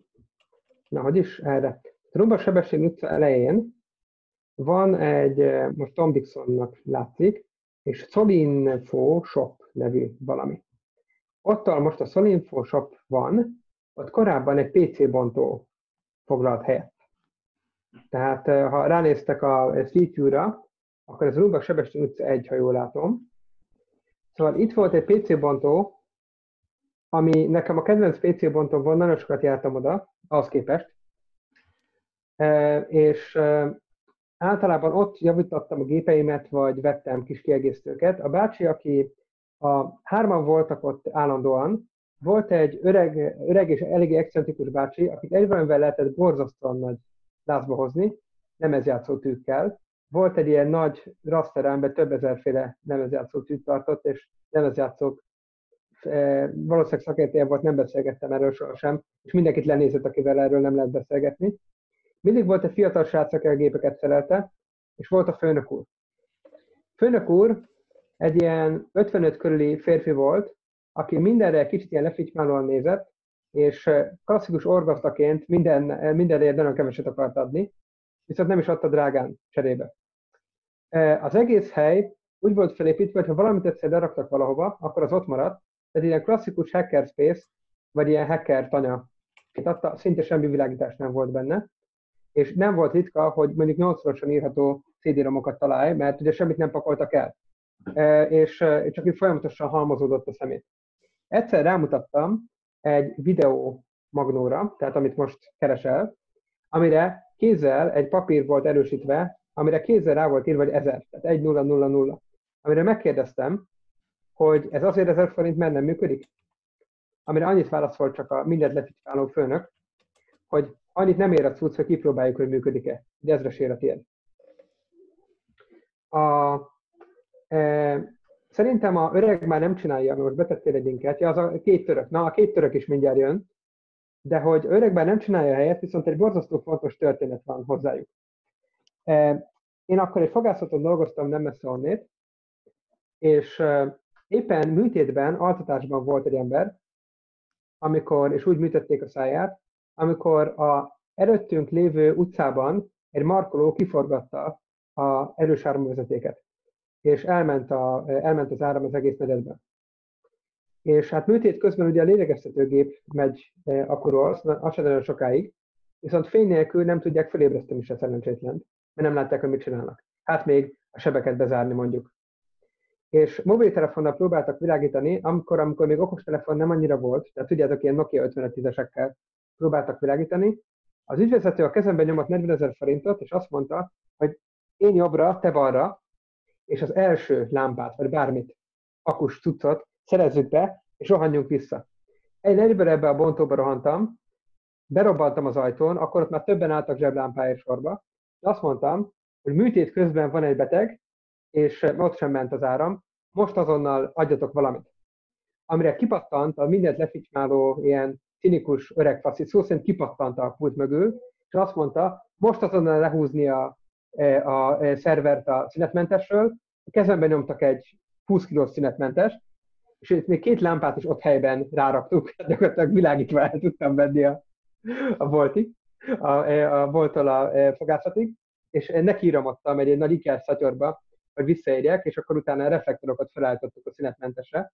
Na, hogy is erre? Rumba Sebesség utca elején van egy, most Tom Dixonnak látszik, és Solinfo Shop nevű valami. Ottal most a Solinfo Shop van, ott korábban egy PC bontó foglalt helyet. Tehát ha ránéztek a Street View-ra, akkor ez Rumbak Sebestén utca 1, ha jól látom. Szóval itt volt egy PC bontó, ami nekem a kedvenc PC bontom volt, nagyon sokat jártam oda, az képest. És általában ott javítottam a gépeimet, vagy vettem kis kiegészítőket. A bácsi, aki a hárman voltak ott állandóan, volt egy öreg, öreg és eléggé excentrikus bácsi, akit egyben lehetett borzasztóan nagy lázba hozni, lemezjátszó tűkkel. Volt egy ilyen nagy rasteremben több ezerféle lemezjátszó tűt tartott, és lemezjátszók e, valószínűleg szakértője volt, nem beszélgettem erről sohasem, és mindenkit lenézett, akivel erről nem lehet beszélgetni. Mindig volt egy fiatal srác, aki a gépeket szerelte, és volt a főnök úr. Főnök úr egy ilyen 55 körüli férfi volt, aki mindenre kicsit ilyen lefitymálóan nézett, és klasszikus orgasztaként minden, mindenért nagyon keveset akart adni, viszont nem is adta drágán cserébe. Az egész hely úgy volt felépítve, hogy ha valamit egyszer leraktak valahova, akkor az ott maradt, tehát ilyen klasszikus hacker space, vagy ilyen hacker tanya, adta, szinte semmi világítás nem volt benne, és nem volt ritka, hogy mondjuk 8 írható CD-romokat találj, mert ugye semmit nem pakoltak el, és csak itt folyamatosan halmozódott a szemét. Egyszer rámutattam egy videó magnóra, tehát amit most keresel, amire kézzel egy papír volt erősítve, amire kézzel rá volt írva, hogy 1000, tehát 1000, amire megkérdeztem, hogy ez azért 1000 forint, mert nem működik? Amire annyit válaszolt csak a mindent letitkáló főnök, hogy annyit nem ér a cucc, hogy kipróbáljuk, hogy működik-e. De ezres ér a tiéd. A, e, Szerintem a öreg már nem csinálja, mert most betettél egy linket, ja, az a két török. Na, a két török is mindjárt jön, de hogy öreg már nem csinálja a helyet, viszont egy borzasztó fontos történet van hozzájuk. E, én akkor egy fogászaton dolgoztam nem messze onnét, és e, éppen műtétben, altatásban volt egy ember, amikor, és úgy műtötték a száját, amikor a előttünk lévő utcában egy markoló kiforgatta a erős áramvezetéket, és elment, a, elment az áram az egész negyedben. És hát műtét közben ugye a lélegeztetőgép megy e, akkor az, az sem nagyon sokáig, viszont fény nélkül nem tudják felébreszteni se szerencsétlen, mert nem látják, hogy mit csinálnak. Hát még a sebeket bezárni mondjuk. És mobiltelefonnal próbáltak világítani, amikor, amikor még okostelefon nem annyira volt, tehát tudjátok, ilyen Nokia 5510-esekkel próbáltak világítani. Az ügyvezető a kezemben nyomott 40 ezer forintot, és azt mondta, hogy én jobbra, te balra, és az első lámpát, vagy bármit, akus cuccot szerezzük be, és rohanjunk vissza. Egy egyből ebbe a bontóba rohantam, berobbantam az ajtón, akkor ott már többen álltak zseblámpáért sorba, és azt mondtam, hogy műtét közben van egy beteg, és ott sem ment az áram, most azonnal adjatok valamit. Amire kipattant a mindent leficmáló ilyen cinikus öreg faszi, szó szerint kipattant a pult mögül, és azt mondta, most azonnal lehúzni a, a, a szervert a szünetmentesről, a kezemben nyomtak egy 20 kilós szünetmentes, és itt még két lámpát is ott helyben ráraktuk, <laughs> gyakorlatilag világítva el tudtam venni a, a voltig, a, a voltól a e, fogászatig, és nekiíramodtam egy, egy nagy Iker szatyorba, hogy visszaérjek, és akkor utána a reflektorokat felállítottuk a szünetmentesre,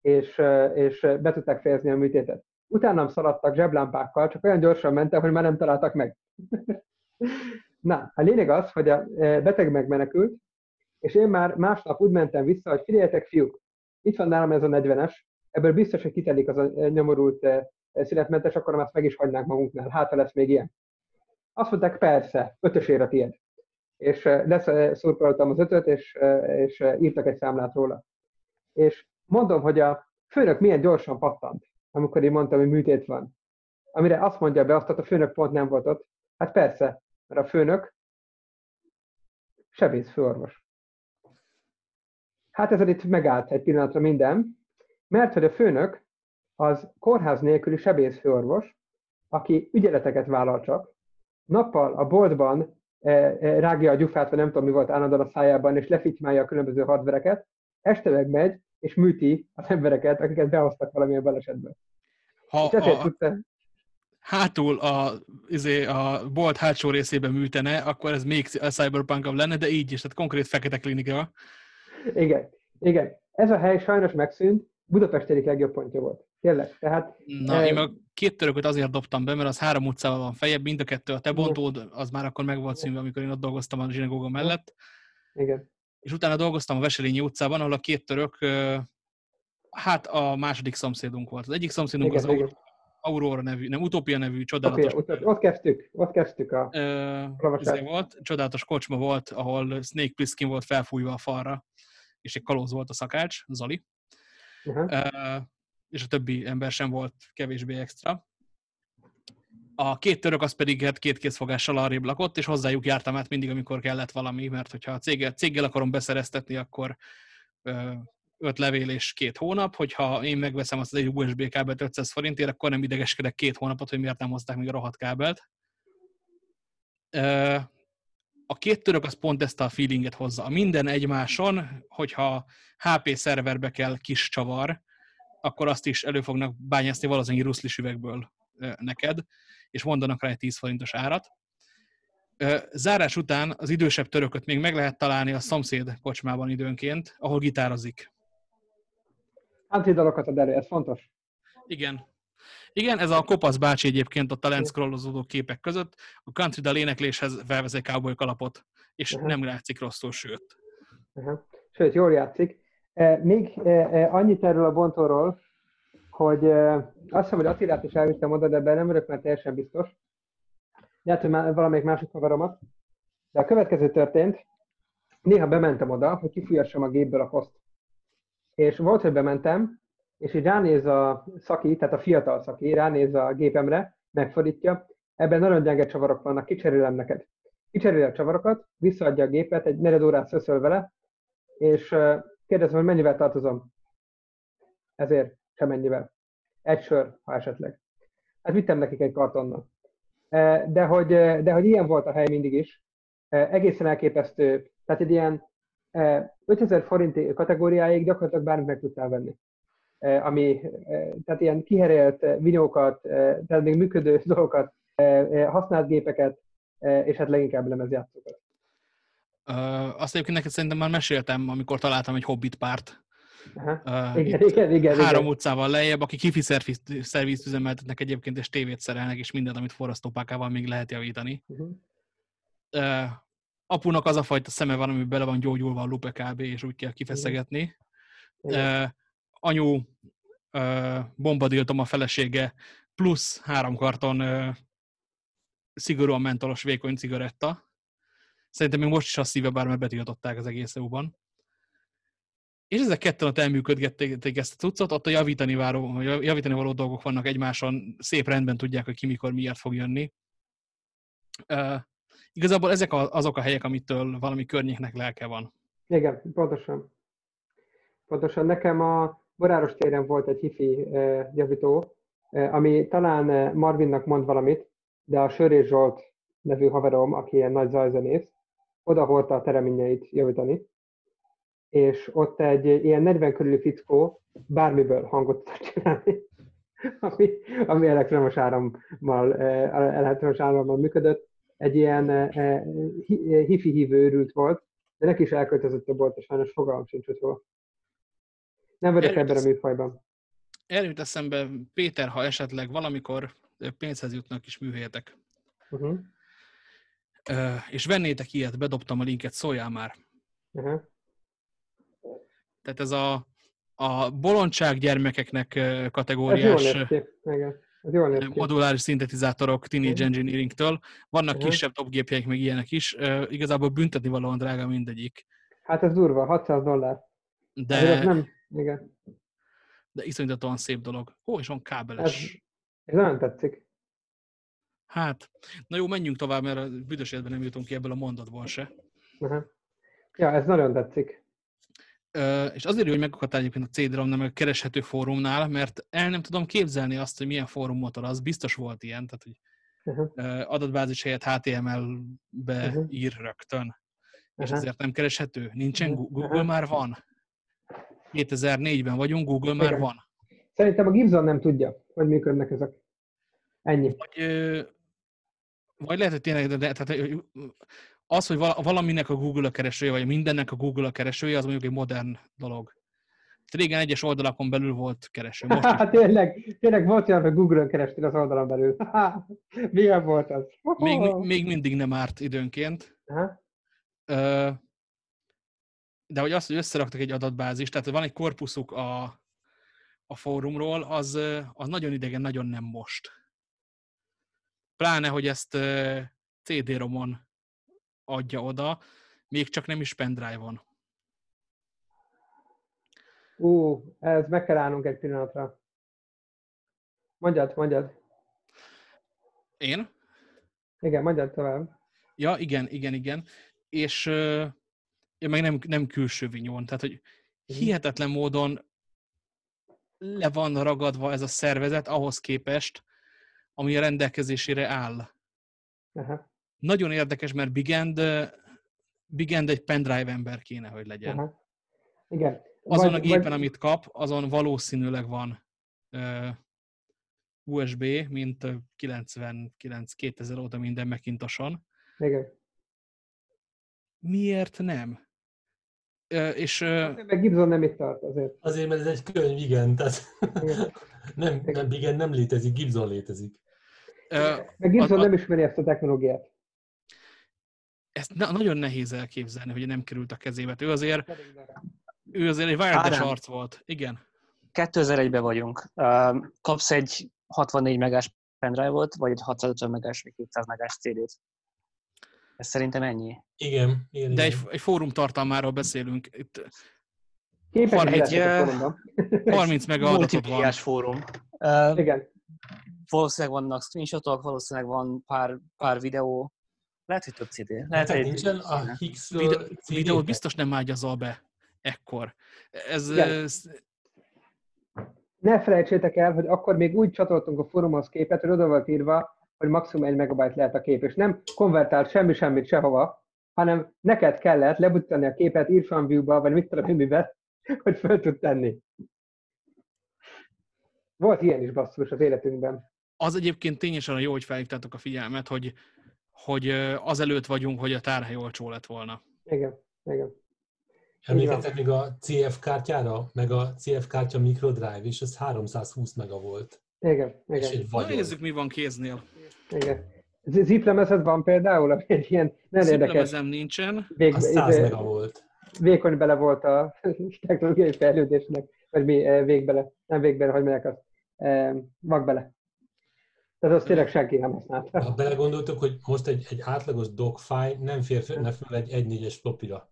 és, és be tudták fejezni a műtétet. Utánam szaladtak zseblámpákkal, csak olyan gyorsan mentem, hogy már nem találtak meg. <laughs> Na, a lényeg az, hogy a beteg megmenekült, és én már másnap úgy mentem vissza, hogy figyeljetek, fiúk, itt van nálam ez a 40-es, ebből biztos, hogy kitelik az a nyomorult szünetmentes, akkor azt meg is hagynánk magunknál. Hát, ha lesz még ilyen. Azt mondták, persze, ötösére tiéd és leszurkoltam az ötöt, és, és írtak egy számlát róla. És mondom, hogy a főnök milyen gyorsan pattant, amikor én mondtam, hogy műtét van. Amire azt mondja be, azt, a főnök pont nem volt ott. Hát persze, mert a főnök sebész főorvos. Hát ez itt megállt egy pillanatra minden, mert hogy a főnök az kórház nélküli sebész főorvos, aki ügyeleteket vállal csak, nappal a boltban E, e, rágja a gyufát, vagy nem tudom mi volt állandóan a szájában, és lefitymálja a különböző hardvereket, este meg megy, és műti az embereket, akiket behoztak valamilyen balesetbe. Ha, és ezért a... tudta... hátul a, izé, a bolt hátsó részében műtene, akkor ez még a cyberpunk lenne, de így is, tehát konkrét fekete klinika. Igen, igen. Ez a hely sajnos megszűnt, Budapest egyik legjobb pontja volt. Tényleg. Tehát, Na, eh, én meg két törököt azért dobtam be, mert az három utcával van fejebb, mind a kettő a te bontód, az már akkor meg volt színve, amikor én ott dolgoztam a zsinagóga mellett. Igen. És utána dolgoztam a Veselényi utcában, ahol a két török, hát a második szomszédunk volt. Az egyik szomszédunk igen, az igen. Aurora nevű, nem, Utopia nevű, csodálatos. Okay, ott kezdtük, ott kezdtük a uh, volt, csodálatos kocsma volt, ahol Snake Plissken volt felfújva a falra, és egy kalóz volt a szakács, Zali. Uh-huh. Uh, és a többi ember sem volt kevésbé extra. A két török az pedig hát két kézfogással arrébb lakott, és hozzájuk jártam át mindig, amikor kellett valami, mert hogyha a céggel, céggel akarom beszereztetni, akkor öt levél és két hónap, hogyha én megveszem azt az egy USB kábelt 500 forintért, akkor nem idegeskedek két hónapot, hogy miért nem hozták még a rohadt kábelt. A két török az pont ezt a feelinget hozza. Minden egymáson, hogyha HP szerverbe kell kis csavar, akkor azt is elő fognak bányászni valószínűleg ruszlis üvegből neked, és mondanak rá egy 10 forintos árat. Zárás után az idősebb törököt még meg lehet találni a szomszéd kocsmában időnként, ahol gitározik. Antidalokat ad elő, ez fontos. Igen. Igen, ez a kopasz bácsi egyébként ott a lenszkrollozódó képek között. A country dal énekléshez felvesz egy cowboy kalapot, és uh-huh. nem látszik rosszul, sőt. Uh-huh. Sőt, jól játszik. E, még e, e, annyit erről a bontóról, hogy azt hiszem, hogy Attilát is elvittem oda, de ebben nem vagyok már teljesen biztos. Lehet, hogy már valamelyik másik haveromat. De a következő történt, néha bementem oda, hogy kifújassam a gépből a poszt. És volt, hogy bementem, és így ránéz a szaki, tehát a fiatal szaki, ránéz a gépemre, megfordítja, ebben nagyon gyenge csavarok vannak, kicserélem neked. Kicserélem a csavarokat, visszaadja a gépet, egy negyed órát szöszöl vele, és Kérdezem, hogy mennyivel tartozom. Ezért sem mennyivel. Egy sör, ha esetleg. Hát vittem nekik egy kartonnal. De hogy, de hogy ilyen volt a hely mindig is, egészen elképesztő. Tehát egy ilyen 5000 forint kategóriáig gyakorlatilag bármit meg tudtál venni. Ami, tehát ilyen kiherélt vinyókat, tehát még működő <laughs> dolgokat, használt gépeket, és hát leginkább lemezjátszókat. Azt egyébként neked szerintem már meséltem, amikor találtam egy hobbit párt. Uh, igen, igen, igen, három igen. utcával lejjebb, aki kifi szervizt üzemeltetnek egyébként, és tévét szerelnek, és mindent, amit forrasztópákával még lehet javítani. Uh-huh. Uh, apunak az a fajta szeme van, ami bele van gyógyulva a lupe kb, és úgy kell kifeszegetni. Uh, anyu uh, bombadiltom a felesége, plusz három karton uh, szigorúan mentolos vékony cigaretta. Szerintem még most is a szíve, bár mert betiltották az egész EU-ban. És ezek ketten ott elműködgették ezt a cuccot, ott a javítani, váró, javítani való dolgok vannak egymáson, szép rendben tudják, hogy ki mikor miért fog jönni. Uh, igazából ezek azok a helyek, amitől valami környéknek lelke van. Igen, pontosan. Pontosan. Nekem a Boráros téren volt egy hifi uh, javító, uh, ami talán Marvinnak mond valamit, de a Sörés Zsolt nevű haverom, aki ilyen nagy zajzenész, oda hordta a tereményeit javítani, és ott egy ilyen 40 körüli fickó bármiből hangot tud csinálni, <laughs> ami, ami elektromos árammal, eh, elektromos árammal működött. Egy ilyen eh, eh, hifi hívő őrült volt, de neki is elköltözött a bolt, és sajnos fogalmam sincs, hogy hol. Nem vagyok ebben a műfajban. Erőt eszembe, Péter, ha esetleg valamikor pénzhez jutnak is műhelyetek, uh-huh. és vennétek ilyet, bedobtam a linket, szóljál már. Uh-huh. Tehát ez a, a bolondság gyermekeknek kategóriás moduláris szintetizátorok Teenage Engineering-től. Vannak uh-huh. kisebb dobgépjeik, meg ilyenek is. Igazából büntetni valóan drága mindegyik. Hát ez durva, 600 dollár. De, ez nem, igen. de iszonyatosan szép dolog. Ó, és van kábeles. Ez, ez nagyon tetszik. Hát, na jó, menjünk tovább, mert a büdös életben nem jutunk ki ebből a mondatból se. Uh-huh. Ja, ez nagyon tetszik. És azért hogy megakadt egyébként a CD-rom nem a kereshető fórumnál, mert el nem tudom képzelni azt, hogy milyen fórum motor az. Biztos volt ilyen, tehát hogy uh-huh. adatbázis helyett HTML-be uh-huh. ír rögtön. Uh-huh. És ezért nem kereshető. Nincsen uh-huh. Google már van. 2004-ben vagyunk, Google Igen. már van. Szerintem a Gibson nem tudja, hogy működnek ezek. Ennyi. Vagy, vagy lehet, hogy tényleg, de, tehát az, hogy valaminek a Google a keresője, vagy mindennek a Google a keresője, az mondjuk egy modern dolog. Régen egyes oldalakon belül volt kereső. Most hát <laughs> tényleg, tényleg volt olyan, hogy Google-on kerestél az oldalon belül. <laughs> Milyen volt az? még, még mindig nem árt időnként. Aha. De hogy azt, hogy összeraktak egy adatbázist, tehát van egy korpuszuk a, a fórumról, az, az nagyon idegen, nagyon nem most. Pláne, hogy ezt CD-romon adja oda, még csak nem is pendrive-on. Ú, ez meg kell állnunk egy pillanatra. Mondjad, mondjad. Én? Igen, mondjad tovább. Ja, igen, igen, igen. És uh, meg nem, nem külső vinyón, tehát hogy mhm. hihetetlen módon le van ragadva ez a szervezet ahhoz képest, ami a rendelkezésére áll. Aha. Nagyon érdekes, mert Big End, Big End egy pendrive ember kéne, hogy legyen. Aha. Igen. Azon vagy, a gépen, vagy... amit kap, azon valószínűleg van uh, USB, mint 99-2000 óta minden Macintoson. Igen. Miért nem? Uh, és, uh, meg Gibson nem itt tart azért. Azért, mert ez egy könyv, igen. Tehát <laughs> nem, nem, igen, nem létezik, Gibson létezik. Uh, meg Gibson a, a, nem ismeri ezt a technológiát ezt nagyon nehéz elképzelni, hogy nem került a kezébe. Ő azért, ő azért egy wireless arc volt. Igen. 2001-ben vagyunk. Kapsz egy 64 megás pendrive-ot, vagy egy 650 megás, vagy 200 megás CD-t. Ez szerintem ennyi. Igen. igen De igen. egy, egy fórum tartalmáról beszélünk. Itt Képes egy, egy 30 <laughs> mega adatot van. fórum. Uh, igen. Valószínűleg vannak screenshotok, valószínűleg van pár, pár videó, lehet, hogy több CD. Lehet, hogy nincsen a Higgs Videó, videót biztos nem ágyazol be ekkor. Ez, ez... Ne felejtsétek el, hogy akkor még úgy csatoltunk a fórumhoz képet, hogy oda volt írva, hogy maximum egy megabyte lehet a kép, és nem konvertált semmi semmit sehova, hanem neked kellett lebuttani a képet Irfan View-ba, vagy mit tudom én miben, <laughs> hogy föl tud tenni. Volt ilyen is basszus az életünkben. Az egyébként tényesen jó, hogy felhívtátok a figyelmet, hogy, hogy azelőtt vagyunk, hogy a tárhely olcsó lett volna. Igen, igen. Emlékeztek még a CF kártyára, meg a CF kártya microdrive, és ez 320 mega volt. Igen, És igen. egy Na, nézzük, mi van kéznél. igen. Ziplemezed van például, ami egy ilyen nagyon érdekes. Nincsen. Vég, Az 100 izé, mega volt. vékony bele volt a <laughs> technológiai fejlődésnek, vagy mi eh, végbele, nem végbele, hogy mondják azt, eh, vakbele. Tehát azt tényleg senki nem használta. Ha belegondoltok, hogy most egy, egy átlagos docfile nem fér fel, ne fel egy 1.4-es flopira.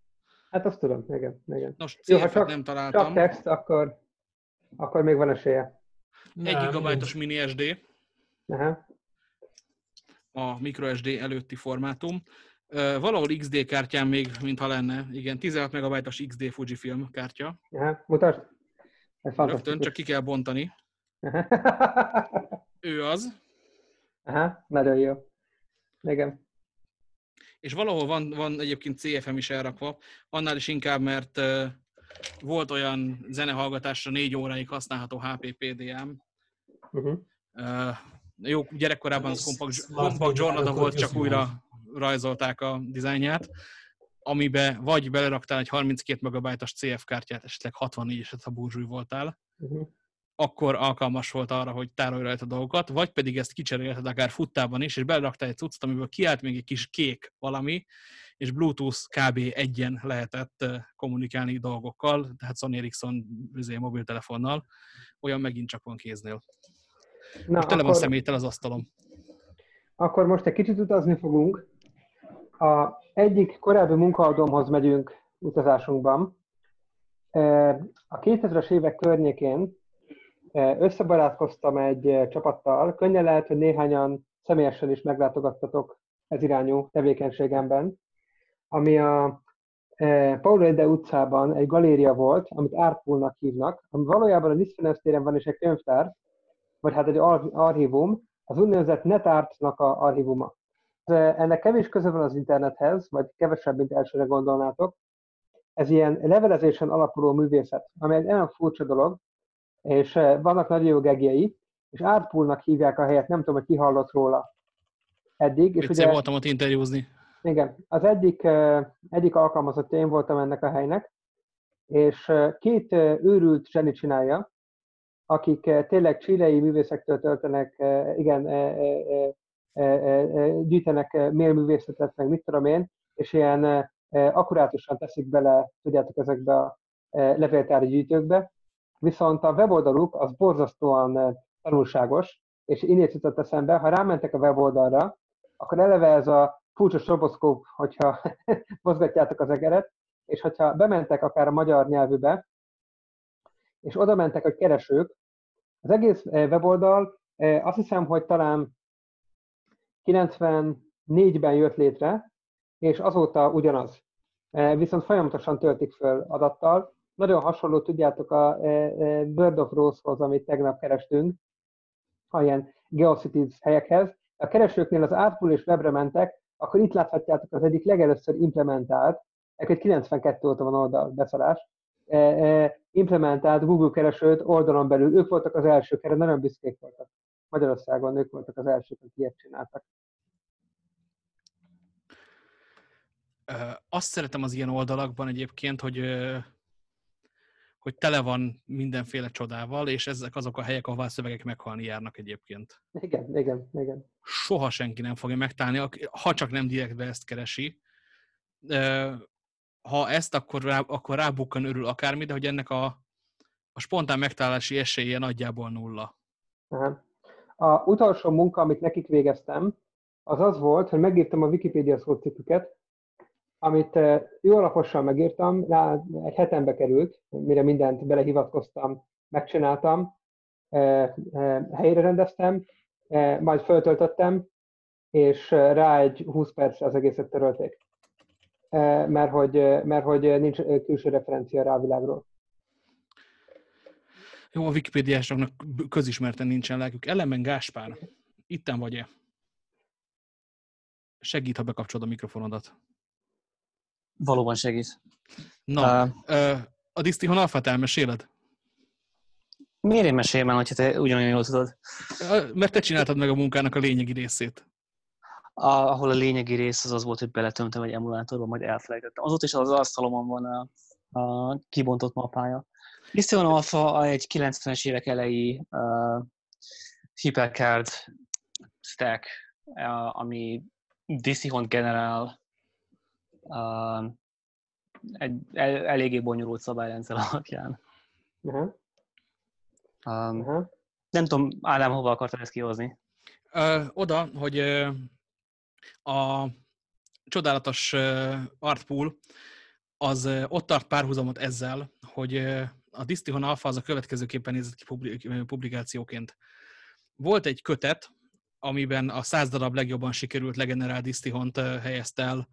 Hát azt tudom, igen, igen. Nos, Jó, ha csak- nem Csak találtam. text, akkor, akkor még van esélye. Egy Nem, gigabájtos mini SD, Aha. a microSD előtti formátum. Valahol XD kártyán még, mintha lenne, igen, 16 megabájtos XD Fujifilm kártya. Aha. Mutasd. Ez Rögtön, csak ki kell bontani. Aha. <laughs> Ő az. Aha, nagyon jó. Igen. És valahol van, van egyébként CFM is elrakva, annál is inkább, mert ö, volt olyan zenehallgatásra négy óráig használható HPPDM. Uh-huh. Ö, Jó, gyerekkorában az Media Jornada akkor volt, csak újra rajzolták a dizájnját, amibe vagy beleraktál egy 32 megabájtos CF kártyát, esetleg 64 eset, ha burzsúj voltál, Uh-huh. Akkor alkalmas volt arra, hogy tárolj rajta dolgokat, vagy pedig ezt kicserélheted akár futtában is, és beleraktál egy cuccot, amiből kiállt még egy kis kék valami, és Bluetooth kb. egyen lehetett eh, kommunikálni dolgokkal, tehát Sony Ericsson üzé, mobiltelefonnal, olyan megint csak van kéznél. Na, Most tele van akkor, szeméttel az asztalom. akkor most egy kicsit utazni fogunk. A egyik korábbi munkaadómhoz megyünk utazásunkban. A 2000-es évek környékén összebarátkoztam egy csapattal. Könnyen lehet, hogy néhányan személyesen is meglátogattatok ez irányú tevékenységemben, ami a e, Paulo Ede utcában egy galéria volt, amit Artpoolnak hívnak, ami valójában a Lisztfenes téren van is egy könyvtár, vagy hát egy ar- archívum, az úgynevezett NetArt-nak a archívuma. Ennek kevés köze van az internethez, vagy kevesebb, mint elsőre gondolnátok. Ez ilyen levelezésen alapuló művészet, ami egy olyan furcsa dolog, és eh, vannak nagyon jó gegjei, és Artpoolnak hívják a helyet, nem tudom, hogy ki hallott róla eddig. És Vicce voltam ott interjúzni. igen, az egyik, eh, egyik alkalmazottja én voltam ennek a helynek, és eh, két őrült zseni csinálja, akik tényleg csilei művészektől töltenek, igen, gyűjtenek mélművészetet, meg mit tudom én, és ilyen akkurátusan teszik bele, tudjátok, ezekbe a levéltári gyűjtőkbe. Viszont a weboldaluk az borzasztóan eh, tanulságos, és innét jutott eszembe, ha rámentek a weboldalra, akkor eleve ez a furcsa stroboszkóp, hogyha <laughs> mozgatjátok az egeret, és hogyha bementek akár a magyar nyelvűbe, és oda mentek a keresők, az egész eh, weboldal eh, azt hiszem, hogy talán 94-ben jött létre, és azóta ugyanaz. Viszont folyamatosan töltik föl adattal. Nagyon hasonló, tudjátok, a eh, eh, Bird of Rose-hoz, amit tegnap kerestünk, a ilyen Geocities helyekhez. A keresőknél az Artpool és webre mentek, akkor itt láthatjátok az egyik legelőször implementált, egy 92 óta van oldal beszarás, eh, implementált Google keresőt oldalon belül. Ők voltak az elsők, erre nagyon büszkék voltak. Magyarországon ők voltak az elsők, akik ilyet csináltak. Azt szeretem az ilyen oldalakban egyébként, hogy hogy tele van mindenféle csodával, és ezek azok a helyek, ahová a szövegek meghalni járnak egyébként. Igen, igen, igen. Soha senki nem fogja megtalálni, ha csak nem direktbe ezt keresi. Ha ezt, akkor, rá, akkor rábukkan örül akármi, de hogy ennek a, a spontán megtalálási esélye nagyjából nulla. Aha. A utolsó munka, amit nekik végeztem, az az volt, hogy megírtam a Wikipedia szócikküket, amit eh, jó alaposan megírtam, rá egy hetembe került, mire mindent belehivatkoztam, megcsináltam, eh, eh, helyre rendeztem, majd föltöltöttem, és rá egy 20 percre az egészet törölték. Mert hogy, mert hogy nincs külső referencia rá a világról. Jó, a Wikipédiásoknak közismerten nincsen lelkük. Ellenben Gáspár, itten vagy-e? Segít, ha bekapcsolod a mikrofonodat. Valóban segít. Na, uh, a Distihon Alfát elmeséled? Miért én meséljem el, hogyha te ugyanolyan jól tudod? Mert te csináltad meg a munkának a lényegi részét. A, ahol a lényegi rész az az volt, hogy beletömtem egy emulátorba, majd elfelejtettem. Azóta is az asztalomon van a, a kibontott mappája. Listion Alpha egy 90-es évek elejé uh, Hypercard stack, uh, ami Distihon generál uh, egy el, eléggé bonyolult szabályrendszer <laughs> alapján. Uh-huh. Um, uh-huh. Nem tudom, Ádám, hova akartad ezt kihozni? Uh, oda, hogy uh, a csodálatos uh, Artpool az uh, ott tart párhuzamot ezzel, hogy uh, a Distihon Alpha az a következőképpen nézett ki publikációként. Volt egy kötet, amiben a száz darab legjobban sikerült legenerált Distihont helyezte el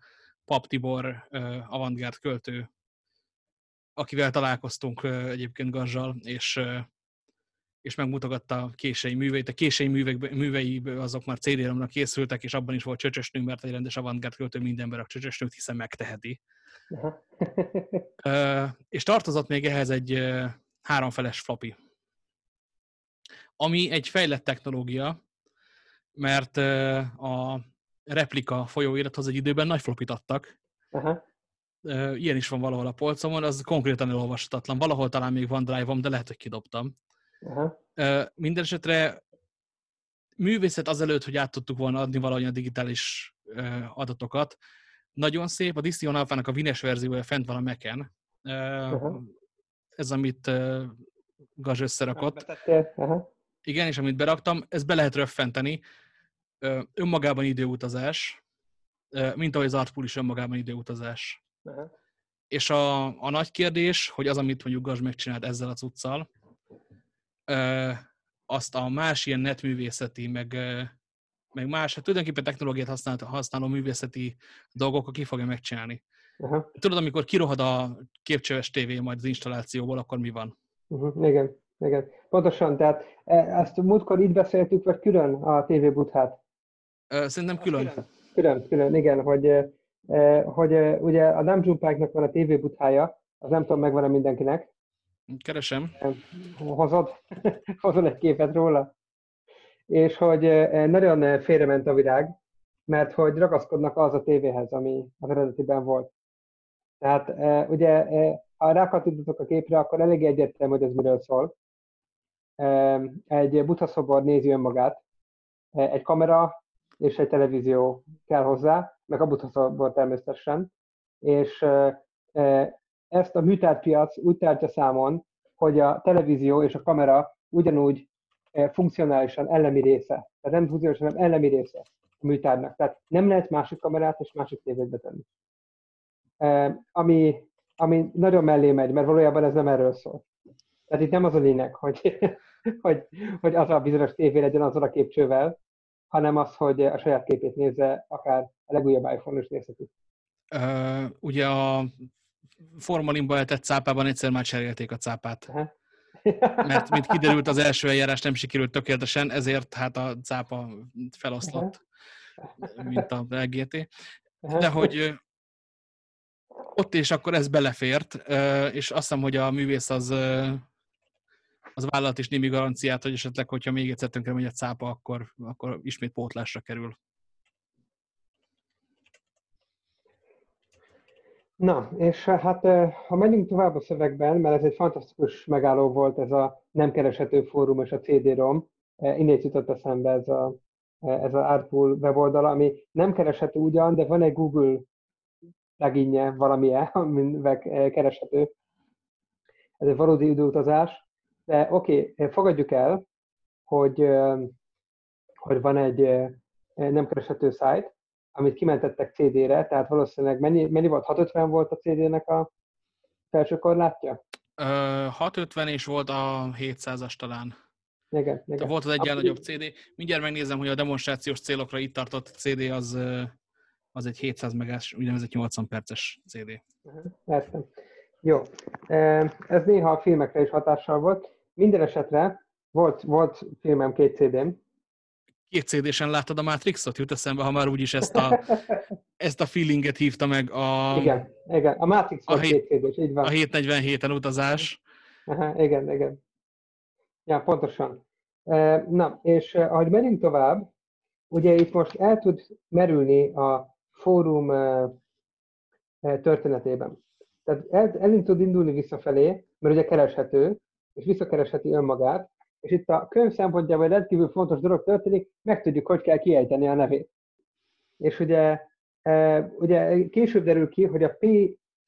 Pap Tibor avantgárd költő, akivel találkoztunk egyébként Gazsal, és, és megmutogatta a kései műveit. A kései művek, művei azok már cd készültek, és abban is volt csöcsösnő, mert egy rendes avantgárd költő minden berak csöcsösnőt, hiszen megteheti. és tartozott még ehhez egy háromfeles floppy, ami egy fejlett technológia, mert a replika folyóirathoz egy időben nagy flopit adtak. Aha. Ilyen is van valahol a polcomon, az konkrétan elolvashatatlan. Valahol talán még van drive de lehet, hogy kidobtam. Aha. Minden esetre művészet azelőtt, hogy át tudtuk volna adni valahogyan a digitális adatokat. Nagyon szép, a Distion Alpha-nak a Vines verziója fent van a Mac-en. Ez, amit Gazs összerakott. Igen, és amit beraktam, ezt be lehet röffenteni önmagában időutazás, mint ahogy az Artpool is önmagában időutazás. Uh-huh. És a, a nagy kérdés, hogy az, amit mondjuk Gazs megcsinált ezzel a cuccal, azt a más ilyen netművészeti, meg, meg más, hát tulajdonképpen technológiát használ, használó művészeti dolgokkal ki fogja megcsinálni. Uh-huh. Tudod, amikor kirohad a képcsöves tévé majd az installációból, akkor mi van? Uh-huh. Igen, igen. Pontosan, tehát e, ezt múltkor itt beszéltük, vagy külön a TV buthát? Szerintem külön. Külön, külön, igen, hogy, hogy ugye a Namjoon van a TV buthája, az nem tudom, megvan-e mindenkinek. Keresem. Hozod? <laughs> Hozod egy képet róla? És hogy nagyon félrement a virág, mert hogy ragaszkodnak az a tévéhez, ami az eredetiben volt. Tehát ugye, ha rákattintotok a képre, akkor elég egyértelmű, hogy ez miről szól. Egy buthaszobor nézi önmagát, egy kamera és egy televízió kell hozzá, meg a buthaszobor természetesen, és ezt a műtárpiac úgy tartja számon, hogy a televízió és a kamera ugyanúgy funkcionálisan elemi része. Tehát nem funkcionálisan, hanem elemi része a műtárnak. Tehát nem lehet másik kamerát és másik tévét betenni. Ami, ami nagyon mellé megy, mert valójában ez nem erről szól. Tehát itt nem az a lényeg, hogy, <laughs> hogy, hogy az a bizonyos tévé legyen azzal a képcsővel, hanem az, hogy a saját képét nézze, akár a legújabb iPhone is nézheti. Uh, ugye a formalinba eltett cápában egyszer már cserélték a cápát. Uh-huh. Mert, mint kiderült, az <laughs> első eljárás nem sikerült tökéletesen, ezért hát a cápa feloszlott, uh-huh. mint a LGT. De hogy ott és akkor ez belefért, és azt hiszem, hogy a művész az az vállalat is némi garanciát, hogy esetleg, hogyha még egyszer tönkre megy a cápa, akkor, akkor ismét pótlásra kerül. Na, és hát ha megyünk tovább a szövegben, mert ez egy fantasztikus megálló volt ez a nem kereshető fórum és a CD-ROM, innét jutott eszembe ez a, ez a Artpool weboldal, ami nem kereshető ugyan, de van egy Google pluginje valamilyen, <laughs> amivel kereshető. Ez egy valódi időutazás, de oké, okay, fogadjuk el, hogy, hogy van egy nem kereshető szájt, amit kimentettek CD-re, tehát valószínűleg mennyi, mennyi volt? 650 volt a CD-nek a felső korlátja? Uh, 650 és volt a 700-as talán. Igen, igen. Volt az egy nagyobb CD. Mindjárt megnézem, hogy a demonstrációs célokra itt tartott CD az, az egy 700 megás, úgynevezett 80 perces CD. Uh-huh, Jó. Ez néha a filmekre is hatással volt. Minden esetre volt, volt filmem két CD-m. Két CD-sen láttad a Matrixot? Jut eszembe, ha már úgyis ezt a <laughs> ezt a feelinget hívta meg a, Igen, igen. A Matrix A volt hét- két kérdés, így van. a 747-en utazás. Aha, igen, igen. Ja, pontosan. Na, és ahogy megyünk tovább, ugye itt most el tud merülni a fórum történetében. Tehát el, el tud indulni visszafelé, mert ugye kereshető, és visszakeresheti önmagát, és itt a könyv szempontjából egy rendkívül fontos dolog történik, megtudjuk, hogy kell kiejteni a nevét. És ugye, e, ugye később derül ki, hogy a P,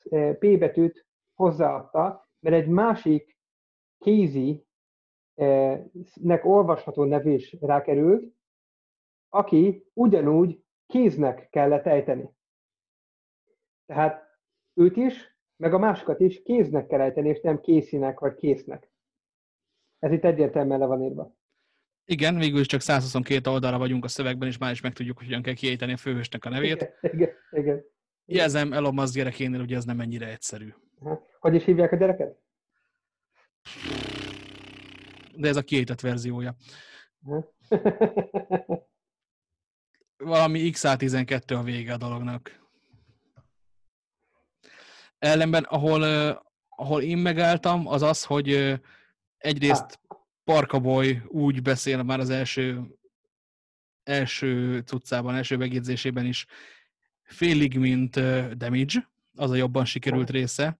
e, P betűt hozzáadta, mert egy másik Casey eh, nek olvasható nev is rákerült, aki ugyanúgy kéznek kellett ejteni. Tehát őt is, meg a másikat is kéznek kell ejteni, és nem készinek vagy késznek. Ez itt egyértelműen le van írva. Igen, végül is csak 122 oldalra vagyunk a szövegben, és már is megtudjuk, hogy hogyan kell kiejteni a főhősnek a nevét. Igen, igen, igen. Jelzem, Elon Musk gyerekénél ugye ez nem ennyire egyszerű. Aha. Hogy is hívják a gyereket? De ez a kiejtett verziója. Aha. <laughs> Valami XA12 a vége a dolognak. Ellenben, ahol, ahol én megálltam, az az, hogy egyrészt Parkaboy úgy beszél már az első első cuccában, első megjegyzésében is félig, mint ö, Damage, az a jobban sikerült része.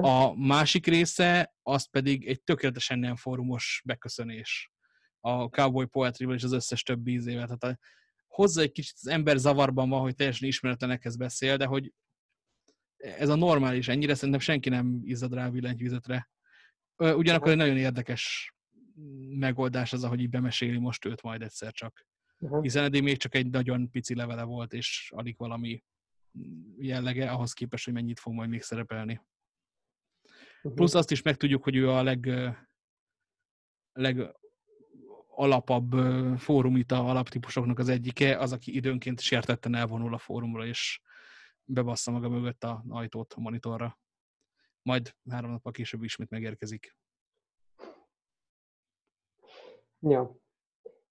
A másik része, az pedig egy tökéletesen nem fórumos beköszönés a Cowboy poetry és az összes többi ízével. Tehát a, hozzá egy kicsit az ember zavarban van, hogy teljesen ismeretlenekhez beszél, de hogy ez a normális, ennyire szerintem senki nem izzad rá a villanyvízetre. Ugyanakkor egy nagyon érdekes megoldás az, ahogy így bemeséli most őt majd egyszer csak. Aha. Hiszen eddig még csak egy nagyon pici levele volt, és alig valami jellege, ahhoz képest, hogy mennyit fog majd még szerepelni. Mhm. Plusz azt is megtudjuk, hogy ő a leg, leg alapabb fórumita alaptípusoknak az egyike, az, aki időnként sértetten elvonul a fórumra, és bebassza maga mögött a ajtót a monitorra. Majd három nappal később ismét megérkezik. Jó.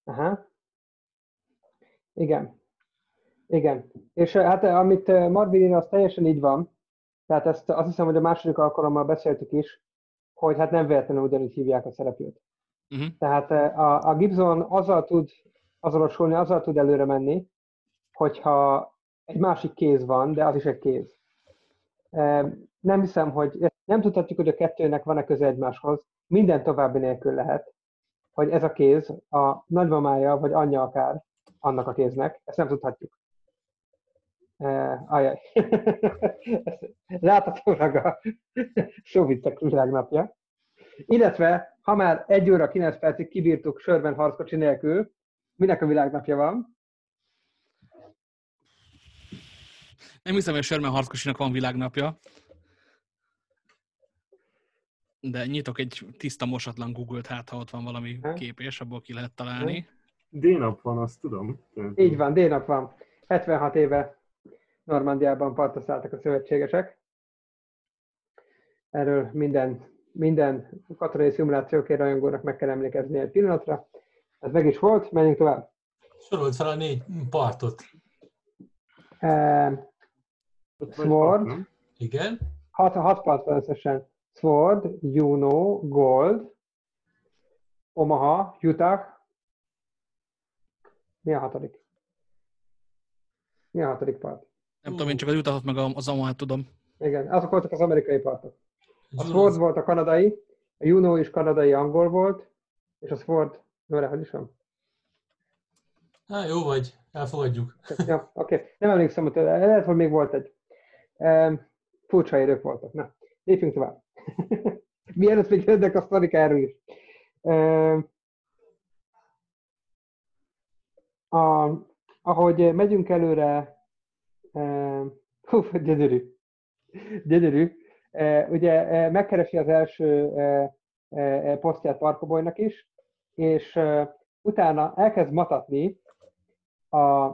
Aha. Igen. Igen. És eh, hát eh, amit eh, Marvin az teljesen így van. Tehát ezt azt hiszem, hogy a második alkalommal beszéltük is, hogy hát nem véletlenül ugyanúgy hívják a szereplőt. Uh-huh. Tehát eh, a, a Gibson azzal tud azonosulni, azzal tud előre menni, hogyha egy másik kéz van, de az is egy kéz. Nem hiszem, hogy nem tudhatjuk, hogy a kettőnek van-e köze egymáshoz. Minden további nélkül lehet, hogy ez a kéz a nagymamája vagy anyja akár annak a kéznek. Ezt nem tudhatjuk. Eh, ajaj. <laughs> Láthatólag a <laughs> Sovicek világnapja. Illetve, ha már 1 óra 9 percig kibírtuk sörben harckocsi nélkül, minek a világnapja van? Nem hiszem, hogy a Sherman harckosinak van világnapja. De nyitok egy tiszta mosatlan Google-t, hát ha ott van valami Ha? kép, és abból ki lehet találni. D-nap van, azt tudom. Így van, D-nap van. 76 éve Normandiában partra szálltak a szövetségesek. Erről minden, minden katonai szimulációként rajongónak meg kell emlékezni egy pillanatra. Ez meg is volt, menjünk tovább. Sorolt fel a négy partot. Eh, vagy Sword. hat? Igen. Hat, hat part van összesen. Sword, Juno, Gold, Omaha, Utah. Mi a hatodik? Mi a hatodik part? Nem tudom, én csak az utatot meg az amát tudom. Igen, azok voltak az amerikai partok. A Sword volt a kanadai, a Juno is kanadai angol volt, és a Sword, Nóra, hogy is van? Há, jó vagy, elfogadjuk. Ja, oké. Okay. Nem emlékszem, hogy lehet, hogy még volt egy. Furcsa idők voltak. Na, lépjünk tovább. <laughs> Mielőtt még jönnek a sztorik erről is. A, ahogy megyünk előre, hú, gyönyörű. Gyönyörű. Uh, ugye uh, megkeresi az első uh, posztját Parkobolynak is, és utána elkezd matatni a,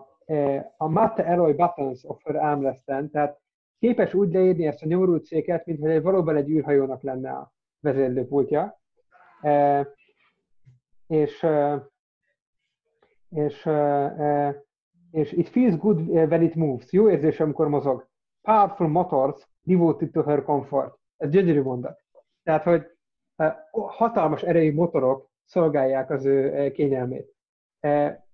a Matte Alloy Buttons of her armresten, tehát képes úgy leírni ezt a nyomorult széket, mint hogy egy valóban egy űrhajónak lenne a vezérlőpultja. Eh, és eh, és eh, eh, és it feels good when it moves. Jó érzés, amikor mozog. Powerful motors devoted to her comfort. Ez gyönyörű mondat. Tehát, hogy hatalmas erejű motorok szolgálják az ő kényelmét.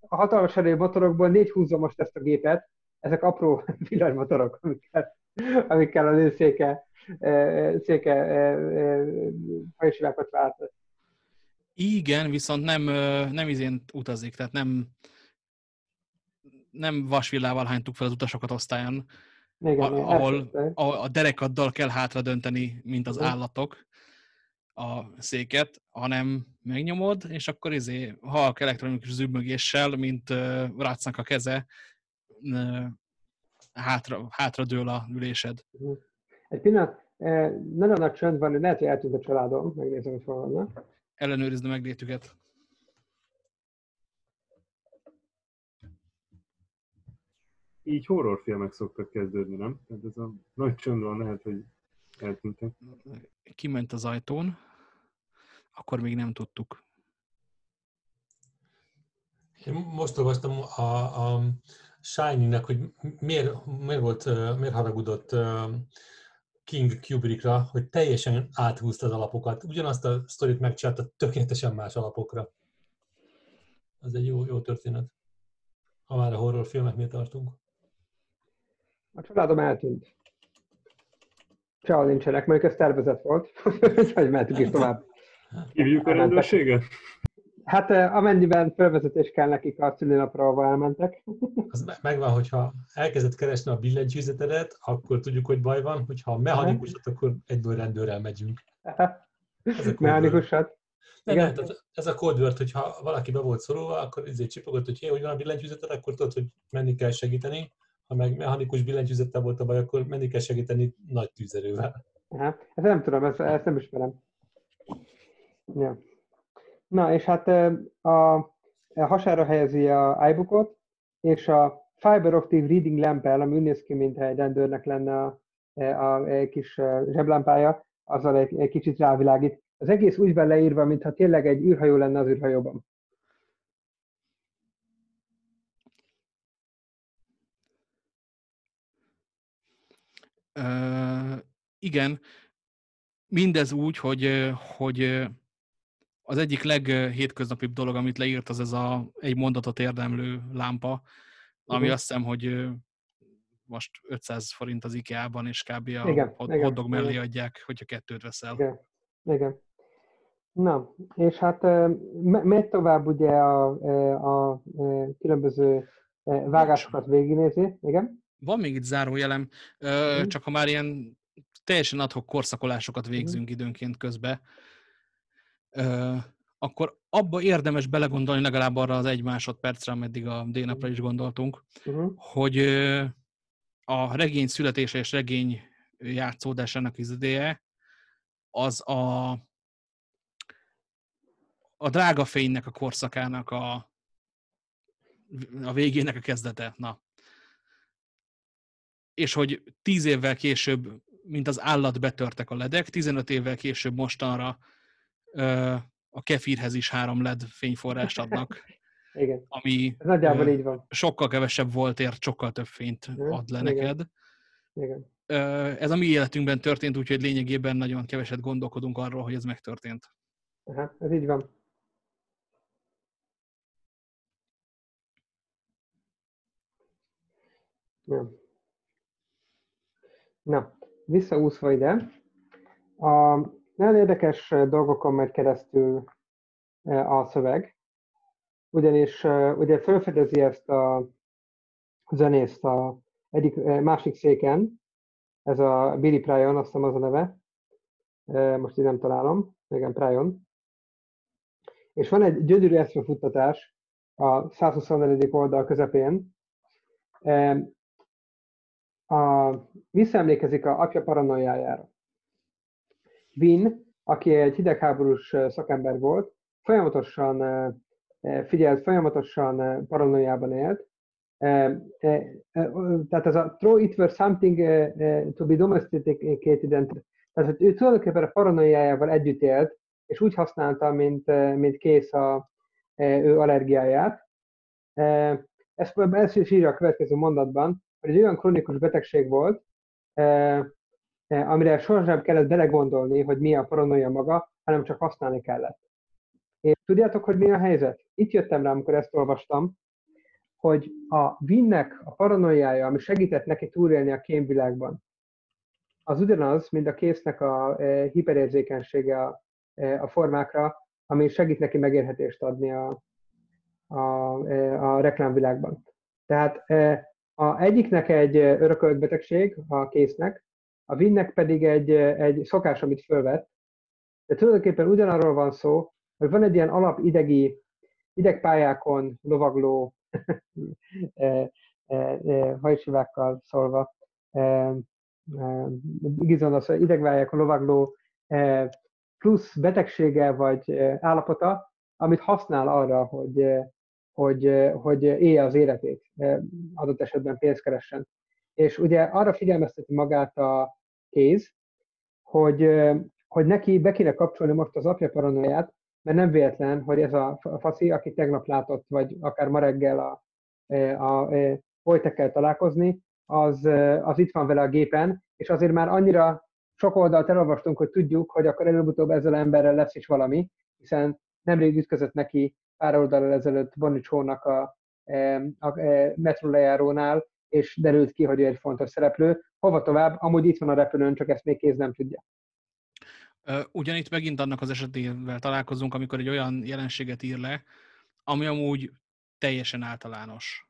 A hatalmas erejű motorokból négy húzza most ezt a gépet, ezek apró <laughs> villanymotorok, amikkel, <laughs> amikkel a nőszéke széke hajsivákot vált. Igen, viszont nem, nem izén utazik, tehát nem, nem vasvillával hánytuk fel az utasokat osztályon, Igen, a, ahol a, a derekaddal kell hátra dönteni, mint az állatok a széket, hanem megnyomod, és akkor izé halk elektronikus zümmögéssel, mint uh, Rácnak a keze, uh, hátra, hátra dől a ülésed. Mhm. Egy pillanat, nagyon nagy csönd van, lehet, hogy eltűnt a családom, megnézem, hogy hol vannak. Ellenőrizd a meglétüket. Így horrorfilmek szoktak kezdődni, nem? Tehát ez a nagy csönd van, lehet, hogy eltűntek. Kiment az ajtón, akkor még nem tudtuk. Én most olvastam a, a Shiny-nek, hogy miért, miért, volt, miért haragudott King Kubrickra, hogy teljesen áthúzta az alapokat. Ugyanazt a sztorit megcsinálta tökéletesen más alapokra. Az egy jó, jó történet. Ha már a horrorfilmeknél tartunk. A családom eltűnt. Sehol nincsenek, mondjuk ez tervezett volt, <laughs> hogy mehetünk is tovább. Hívjuk a rendőrséget? Hát amennyiben felvezetés kell nekik a szülinapra, ahol elmentek. <laughs> Az megvan, hogyha elkezdett keresni a billentyűzetedet, akkor tudjuk, hogy baj van, hogyha a mechanikusat, akkor egyből rendőrrel megyünk. Mechanikusat? Nem, nem, ez a word, hogyha valaki be volt szorulva, akkor ezért csipogott, hogy hé, hogy van a billentyűzeted, akkor tudod, hogy menni kell segíteni. Ha meg mechanikus billentyűzettel volt a baj, akkor menni kell segíteni nagy tűzerővel. Aha. Ezt nem tudom, ezt, ezt nem ismerem. Ja. Na, és hát a, hasára helyezi a iBookot, és a Fiber Optic Reading lamp ami úgy néz ki, mintha egy rendőrnek lenne a, a, a kis zseblámpája, azzal egy, egy kicsit rávilágít. Az egész úgy van leírva, mintha tényleg egy űrhajó lenne az űrhajóban. Uh, igen, mindez úgy, hogy, hogy az egyik leghétköznapibb dolog, amit leírt, az ez a egy mondatot érdemlő lámpa, ami uh-huh. azt hiszem, hogy most 500 forint az IKEA-ban, és kb. a igen, hot, igen, hotdog mellé igen. adják, hogyha kettőt veszel. Igen, igen. Na, és hát megy tovább ugye a, a, a különböző vágásokat végignézi, igen? Van még itt zárójelem, uh-huh. csak ha már ilyen teljesen adhok korszakolásokat végzünk uh-huh. időnként közbe, akkor abba érdemes belegondolni legalább arra az egy másodpercre, ameddig a dénapra is gondoltunk, uh-huh. hogy a regény születése és regény játszódásának az ideje az a, a drága fénynek a korszakának a, a végének a kezdete. Na. És hogy tíz évvel később, mint az állat betörtek a ledek, 15 évvel később mostanra a kefirhez is három LED fényforrást adnak. <laughs> Igen. Ami Ez nagyjából így van. sokkal kevesebb voltért, sokkal több fényt ad le neked. Igen. Ez a mi életünkben történt, úgyhogy lényegében nagyon keveset gondolkodunk arról, hogy ez megtörtént. Aha, ez így van. Ja. Na, visszaúszva ide. A, nagyon érdekes dolgokon megy keresztül a szöveg, ugyanis ugye felfedezi ezt a zenészt a egyik, másik széken, ez a Billy Pryon, azt hiszem az a neve, most így nem találom, igen, Pryon. És van egy gyönyörű eszmefuttatás a 124. oldal közepén. A, visszaemlékezik a apja paranoiájára. Vin, aki egy hidegháborús szakember volt, folyamatosan figyelt, folyamatosan paranoiában élt. Tehát ez a throw it were something to be domesticated, tehát hogy ő tulajdonképpen a paranoiájával együtt élt, és úgy használta, mint, mint kész a ő allergiáját. ezt, ezt is írja a következő mondatban, hogy egy olyan kronikus betegség volt, amire sohasem kellett belegondolni, hogy mi a paranoia maga, hanem csak használni kellett. És tudjátok, hogy mi a helyzet? Itt jöttem rá, amikor ezt olvastam, hogy a Vinnek a paranoiája, ami segített neki túlélni a kémvilágban, az ugyanaz, mint a késznek a e, hiperérzékenysége a, e, a formákra, ami segít neki megérhetést adni a, a, a reklámvilágban. Tehát a egyiknek egy örökölt betegség, a késznek, a vinnek pedig egy, egy szokás, amit fölvett, de tulajdonképpen ugyanarról van szó, hogy van egy ilyen alapidegi, idegpályákon lovagló, <laughs> hajsivákkal szólva, az idegvályákon lovagló plusz betegsége vagy állapota, amit használ arra, hogy, hogy, hogy élje az életét, adott esetben pénzt keressen. És ugye arra figyelmezteti magát a kéz, hogy, hogy neki be kéne kapcsolni most az apja paranoiát, mert nem véletlen, hogy ez a faszi, aki tegnap látott, vagy akár ma reggel a, a, a Wojtekkel találkozni, az, az itt van vele a gépen, és azért már annyira sok oldalt elolvastunk, hogy tudjuk, hogy akkor előbb-utóbb ezzel emberrel lesz is valami, hiszen nemrég ütközött neki pár oldalal ezelőtt Bonicsónak a, a, a metró lejárónál, és derült ki, hogy ő egy fontos szereplő. Hova tovább? Amúgy itt van a repülőn, csak ezt még kéz nem tudja. Ugyanitt megint annak az esetével találkozunk, amikor egy olyan jelenséget ír le, ami amúgy teljesen általános.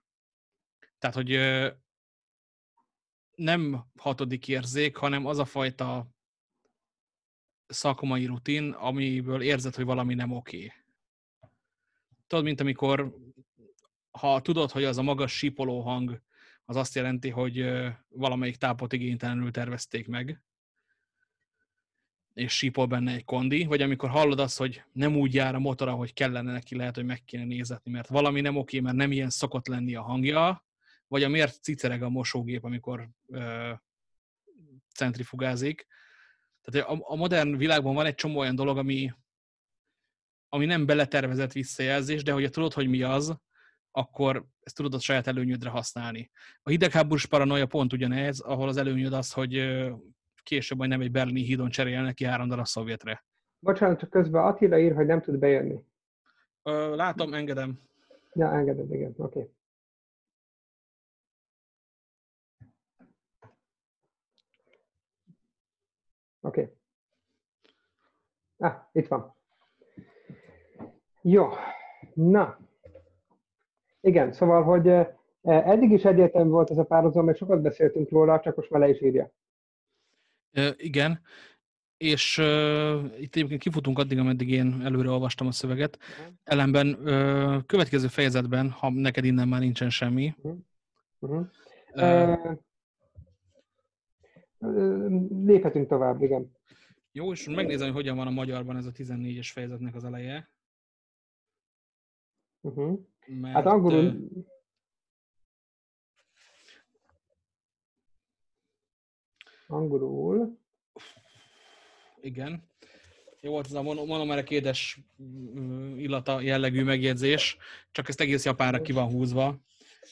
Tehát, hogy nem hatodik érzék, hanem az a fajta szakmai rutin, amiből érzed, hogy valami nem oké. Tudod, mint amikor, ha tudod, hogy az a magas sípoló hang, az azt jelenti, hogy valamelyik tápot igénytelenül tervezték meg, és sípol benne egy kondi, vagy amikor hallod azt, hogy nem úgy jár a motor, ahogy kellene neki, lehet, hogy meg kéne nézetni, mert valami nem oké, mert nem ilyen szokott lenni a hangja, vagy a miért cicereg a mosógép, amikor ö, centrifugázik. Tehát a, a modern világban van egy csomó olyan dolog, ami, ami nem beletervezett visszajelzés, de hogyha tudod, hogy mi az, akkor ezt tudod a saját előnyödre használni. A hidegháborús paranoia pont ugyanez, ahol az előnyöd az, hogy később majd nem egy berlini hídon cserélnek ki három darab szovjetre. Bocsánat, csak közben Attila ír, hogy nem tud bejönni. Ö, látom, engedem. Ja, engeded, igen, oké. Okay. Oké. Okay. Ah, itt van. Jó. Na. Igen, szóval, hogy eddig is egyértelmű volt ez a párhuzam, mert sokat beszéltünk róla, csak most már le is írja. E, igen, és uh, itt egyébként kifutunk addig, ameddig én előre olvastam a szöveget. Uh-huh. Ellenben uh, következő fejezetben, ha neked innen már nincsen semmi. Uh-huh. Uh-huh. Uh, léphetünk tovább, igen. Jó, és megnézem, hogy hogyan van a magyarban ez a 14-es fejezetnek az eleje. Uh-huh. Mert, hát angolul... Angolul. Igen. Jó volt ez a monomerek édes illata jellegű megjegyzés, csak ezt egész japánra ki van húzva,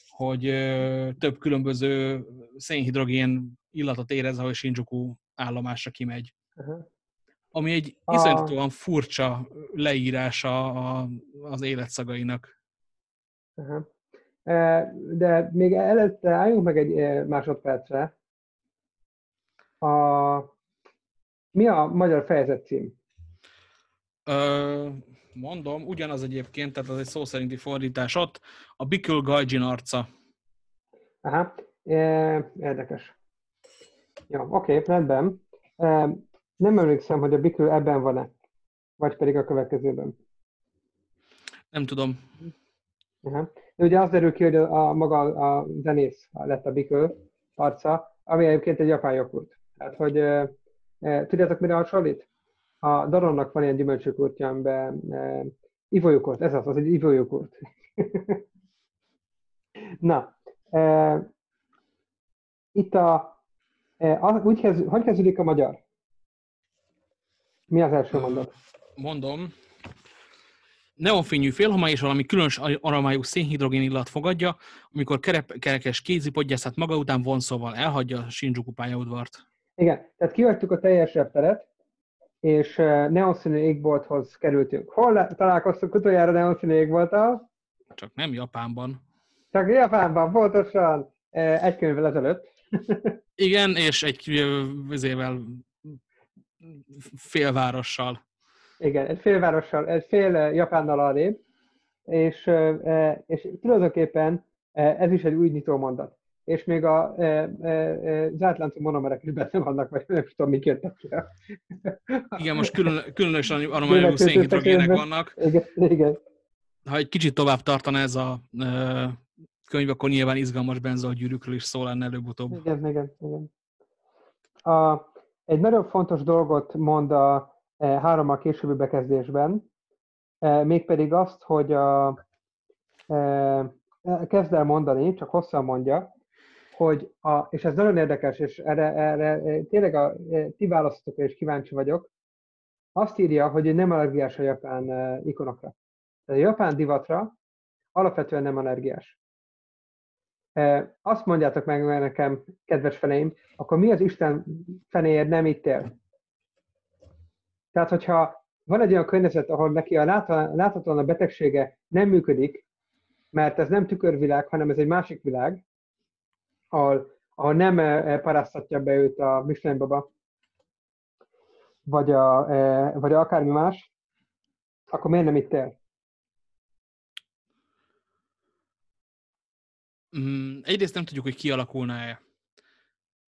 hogy több különböző szénhidrogén illatot érez, ahogy Shinjuku állomásra kimegy. Uh-huh. Ami egy iszonyatosan furcsa leírása az életszagainak. De még előtte álljunk meg egy másodpercre. A... Mi a magyar fejezet cím? Ö, mondom, ugyanaz egyébként, tehát az egy szó szerinti fordítás ott, a Bikül Gaijin arca. Aha, érdekes. Jó, oké, okay, rendben. Nem emlékszem, hogy a Bikül ebben van-e, vagy pedig a következőben. Nem tudom. Aha. De ugye az derül ki, hogy a, a maga a zenész lett a Bikül arca, ami egyébként egy japán jogurt. Tehát, hogy e, e, tudjátok, mire hasonlít? A Daronnak van ilyen gyümölcsökurtja, amiben e, ivójukurt, ez az, az egy ivójukurt. <laughs> Na, e, itt a, e, úgy kezd, hogy kezdődik a magyar? Mi az első mondat? Mondom. Neonfényű félhomály és valami különös aromájú szénhidrogén illat fogadja, amikor kerep, kerekes kézipodgyászát maga után vonszóval elhagyja Shinjuku pályaudvart. Igen, tehát kihagytuk a teljes repteret, és neonszínű égbolthoz kerültünk. Hol találkoztunk utoljára neonszínű égbolttal? Csak nem Japánban. Csak Japánban, pontosan egy könyvvel ezelőtt. <laughs> Igen, és egy vizével félvárossal. Igen, egy félvárossal, egy fél eh, Japánnal arrébb, és, eh, és tulajdonképpen eh, ez is egy új nyitó mondat. És még a eh, eh, eh, zártláncú monomerek is benne vannak, vagy nem tudom, mik jöttek fel. Igen, most külön, különösen Tényleg szénhidrogének vannak. Igen, igen. Ha egy kicsit tovább tartana ez a könyv, akkor nyilván izgalmas benzogyűrűkről is szól lenne előbb-utóbb. Igen, igen, igen. A, egy nagyon fontos dolgot mond a hárommal későbbi bekezdésben, e, mégpedig azt, hogy a, e, kezd el mondani, csak hosszan mondja, hogy, a, és ez nagyon érdekes, és erre, erre tényleg a ti választotokra is kíváncsi vagyok, azt írja, hogy nem allergiás a japán ikonokra. A japán divatra alapvetően nem allergiás. Azt mondjátok meg nekem, kedves feleim, akkor mi az Isten fenéért nem itt él? Tehát, hogyha van egy olyan környezet, ahol neki a láthatóan a betegsége nem működik, mert ez nem tükörvilág, hanem ez egy másik világ, ahol, ahol nem eh, paráztatja be őt a Michelin baba, vagy, a, eh, vagy akármi más, akkor miért nem itt él? Mm, egyrészt nem tudjuk, hogy kialakulna-e.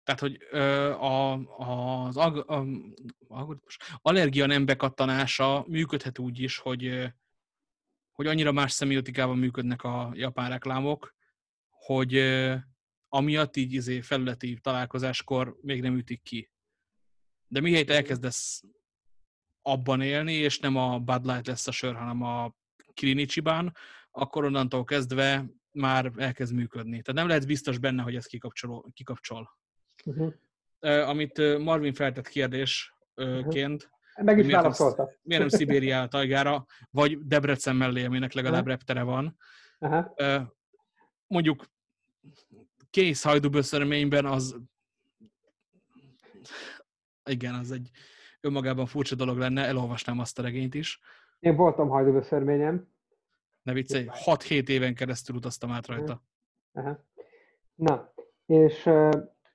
Tehát, hogy ö, a, az ag, a, algoritmus, allergia nem bekattanása működhet úgy is, hogy, hogy annyira más szemiotikában működnek a japán reklámok, hogy ö, amiatt így izé, felületi találkozáskor még nem ütik ki. De mihelyt elkezdesz abban élni, és nem a Bud Light lesz a sör, hanem a Kirinichibán, akkor onnantól kezdve már elkezd működni. Tehát nem lehet biztos benne, hogy ez kikapcsol. kikapcsol. Uh-huh. Uh, amit Marvin feltett kérdésként, Meg is Miért nem- válaszolta. miért nem Szibériá tajgára, vagy Debrecen mellé, aminek legalább Aha. reptere van. Ö, Mondjuk kész hajdúböszörményben az igen, az egy önmagában furcsa dolog lenne, elolvasnám azt a regényt is. Én voltam hajdúböszörményem. Ne viccelj, 6-7 éven keresztül utaztam át rajta. Aha. Na, és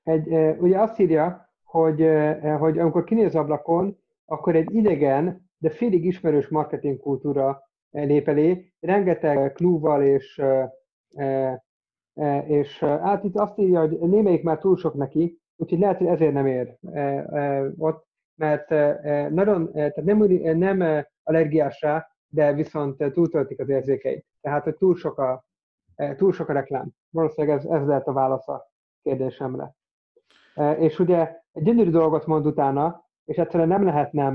egy, ugye azt írja, hogy, hogy amikor kinéz az ablakon, akkor egy idegen, de félig ismerős marketing kultúra lép elé, rengeteg klúval és, és hát itt azt írja, hogy némelyik már túl sok neki, úgyhogy lehet, hogy ezért nem ér ott, mert nagyon, tehát nem, nem allergiás rá, de viszont túltöltik az érzékeit. Tehát, hogy túl sok a, túl sok a reklám. Valószínűleg ez, ez lehet a válasz a kérdésemre. És ugye egy gyönyörű dolgot mond utána, és egyszerűen nem lehet nem,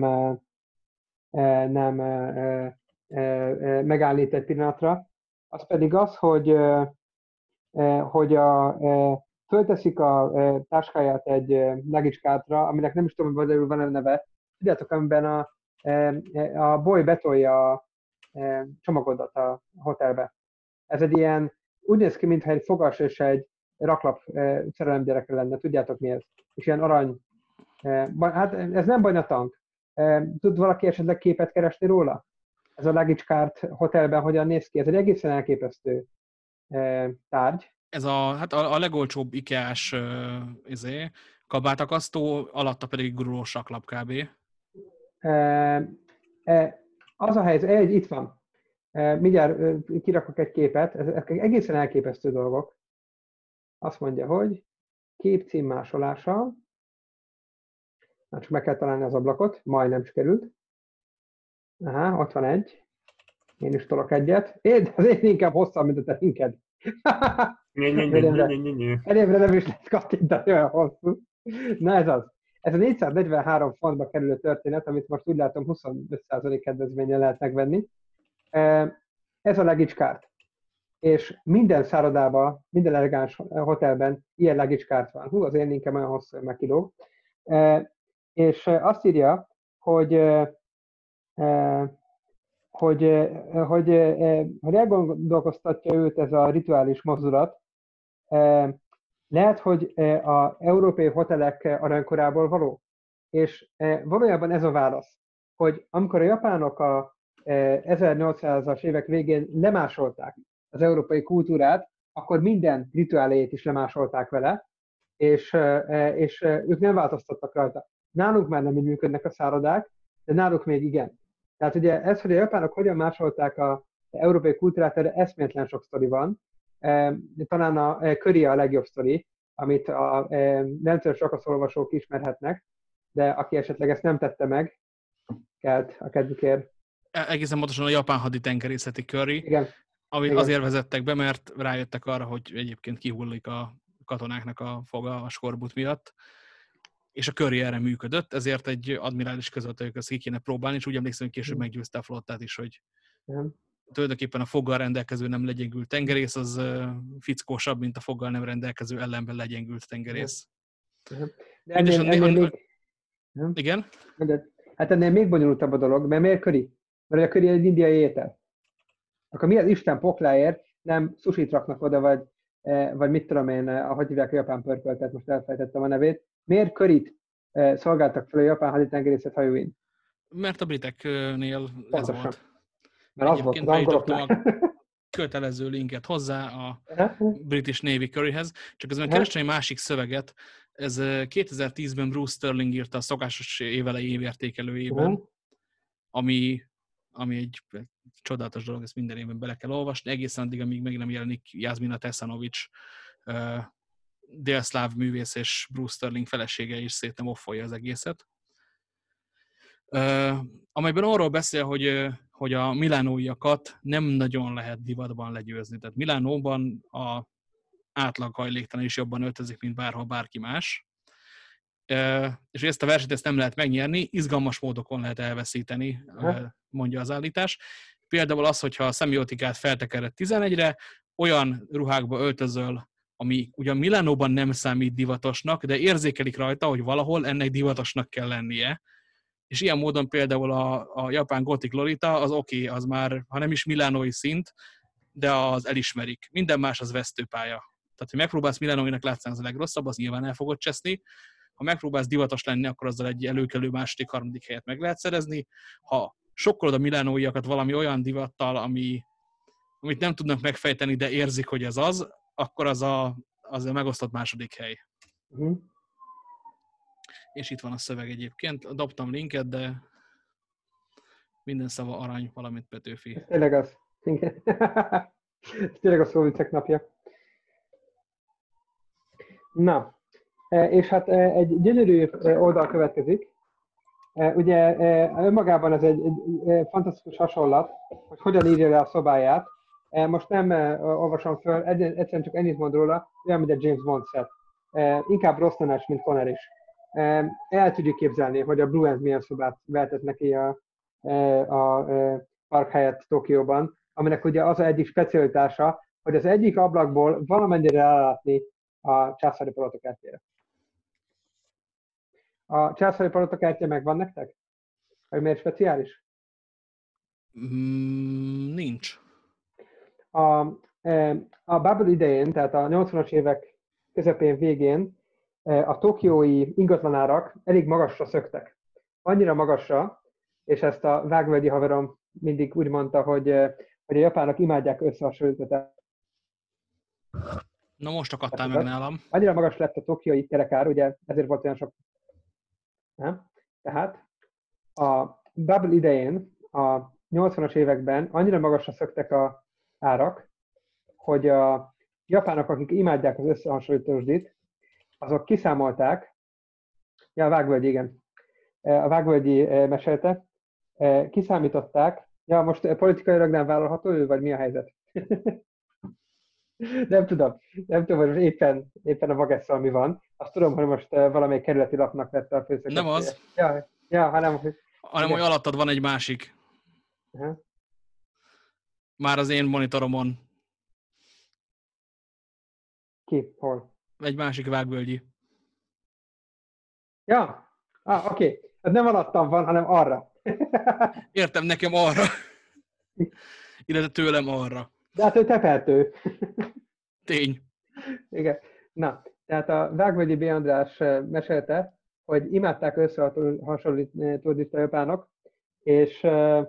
nem megállni itt egy pillanatra, az pedig az, hogy, hogy a, fölteszik a táskáját egy legicskátra, aminek nem is tudom, hogy van a neve, tudjátok, amiben a, a boly betolja a csomagodat a hotelbe. Ez egy ilyen, úgy néz ki, mintha egy fogas és egy raklap eh, szerelemgyereke lenne, tudjátok mi ez? És ilyen arany, eh, hát ez nem banyatank. Eh, tud valaki esetleg képet keresni róla? Ez a Luggage Cart hotelben hogyan néz ki? Ez egy egészen elképesztő tárgy. Ez a, hát a, a legolcsóbb IKEA-s izé, kabátakasztó, alatta pedig gurulós saklap kb. Az a helyzet, egy, itt van. Mindjárt kirakok egy képet, ez, ezek egészen elképesztő dolgok. Azt mondja, hogy kép cím másolása. Na, csak meg kell találni az ablakot, majdnem sikerült. Aha, ott van egy. Én is tolok egyet. Én, az én inkább hosszabb, mint a te inked. <laughs> Elévre nem is lehet kattintani olyan hosszú. Na ez az. Ez a 443 fontba kerülő történet, amit most úgy látom 25% kedvezményen lehet megvenni. Ez a card. És minden szállodában, minden elegáns hotelben ilyen card van. Hú, az én linkem olyan hosszú, hogy megkilóg. Eh, És eh, azt írja, hogy, eh, eh, hogy, eh, hogy, eh, hogy elgondolkoztatja őt ez a rituális mozdulat. Eh, lehet, hogy a európai hotelek aranykorából való. És valójában ez a válasz, hogy amikor a japánok a 1800-as évek végén lemásolták az európai kultúrát, akkor minden rituálét is lemásolták vele, és, és ők nem változtattak rajta. Nálunk már nem így működnek a szállodák, de náluk még igen. Tehát ugye ez, hogy a japánok hogyan másolták a európai kultúrát, erre eszméletlen sok sztori van. Talán a köri a legjobb sztori, amit a rendszeres rakaszolvasók ismerhetnek, de aki esetleg ezt nem tette meg, kelt a kedvükért. E, egészen pontosan a japán haditengerészeti curry, Igen. Amit Igen. azért vezettek be, mert rájöttek arra, hogy egyébként kihullik a katonáknak a foga a skorbut miatt, és a curry erre működött, ezért egy admirális között, hogy ezt ki kéne próbálni, és úgy emlékszem, hogy később meggyőzte a flottát is, hogy Igen. tulajdonképpen a foggal rendelkező nem legyengült tengerész, az fickósabb, mint a foggal nem rendelkező ellenben legyengült tengerész. De Mindesen ennél, ennél még, Igen? de, hát ennél még bonyolultabb a dolog, mert miért köri? Mert a köri egy indiai étel. Akkor mi az Isten pokláért nem sushit raknak oda, vagy, eh, vagy mit tudom én, eh, ahogy hívják a japán pörköltet, most elfelejtettem a nevét. Miért körit eh, szolgáltak fel a japán haditengerészet hajóin? Mert a briteknél ez Pontosan. volt. Mert az volt az angoloknál. <laughs> Kötelező linket hozzá a. British Navy Curryhez, csak közben kerestem egy másik szöveget. Ez ö, 2010-ben Bruce Sterling írta a szokásos évelei évértékelőjében, Mhm. ami, ami egy csodálatos dolog, ezt minden évben bele kell olvasni, egészen addig, amíg meg nem jelenik Jászmina Tesanovics, ö, délszláv művész és Bruce Sterling felesége is szét nem offolja az egészet. Ö, amelyben arról beszél, hogy, hogy a milánóiakat nem nagyon lehet divatban legyőzni. Tehát Milánóban a átlag hajléktalan is jobban öltözik, mint bárhol bárki más. És ezt a versenyt ezt nem lehet megnyerni, izgalmas módokon lehet elveszíteni, Aha. mondja az állítás. Például az, hogyha a szemiotikát feltekered 11-re, olyan ruhákba öltözöl, ami ugyan Milánóban nem számít divatosnak, de érzékelik rajta, hogy valahol ennek divatosnak kell lennie. És ilyen módon például a, a japán Gothic Lolita, az oké, okay, az már, ha nem is milánói szint, de az elismerik. Minden más az vesztőpálya. Tehát, hogy megpróbálsz milánóinak látszani, az a legrosszabb, az nyilván el fogod cseszni. Ha megpróbálsz divatos lenni, akkor azzal egy előkelő második, harmadik helyet meg lehet szerezni. Ha sokkolod a milánóiakat valami olyan divattal, ami, amit nem tudnak megfejteni, de érzik, hogy ez az, akkor az a, az a megosztott második hely. Mhm. És itt van a szöveg egyébként. Dobtam linket, de minden szava arany, valamint Petőfi. Ez tényleg az. Igen. <laughs> Tényleg a szóvicek napja. Na, és hát e, egy gyönyörű e, oldal következik. E, Ugye e, önmagában ez egy, egy e, fantasztikus hasonlat, hogy hogyan írja le a szobáját. E, Most nem e, olvasom föl, egy- egyszerűen csak ennyit mond róla, olyan, mint a James Bond set. E, Inkább rossz tanács, mint Conner is. E, El tudjuk képzelni, hogy a End milyen szobát vehetett neki a, e, a e, park helyett Tokióban, aminek ugye az egyik specialitása, hogy az egyik ablakból valamennyire rálátni a császári palotakertjére. A császári palotakertje megvan nektek? Hogy miért speciális? Mm, nincs. A, e, a Bubble idején, tehát a 80-as évek közepén, végén e, a tokiói ingatlanárak elég magasra szöktek. Annyira magasra, és ezt a vágvölgyi haverom mindig úgy mondta, hogy, e, hogy a japánok imádják összehasonlítani. Na most akadtál meg nálam. Annyira magas lett a tokiói kerekár, ugye ezért volt olyan sok. Nem? Tehát a bubble idején, a 80-as években annyira magasra szöktek a árak, hogy a japánok, akik imádják az összehasonlítósdit, azok kiszámolták, ja, a Vágvölgy, igen, a Vágvölgyi eh, mesélte, eh, kiszámították, ja, most politikailag nem vállalható ő, vagy mi a helyzet? <laughs> nem tudom, nem tudom, hogy most éppen, éppen a Vagesszal mi van. Azt tudom, hogy most eh, valamelyik kerületi lapnak vette a főszerkesztője. Nem az. Ja, ja hanem. Hanem, hogy alattad van egy másik. Aha. Már az én monitoromon. Ki? Hol? Egy másik vágvölgyi. Ja, ah, oké. Okay. Ez nem alattam van, hanem arra. <laughs> Értem, nekem arra. Illetve tőlem arra. De hát ő tepertő. Tény. Igen. Na, tehát a Vágvölgyi B. András eh, mesélte, hogy imádták összehasonlítani a japánok, és, eh,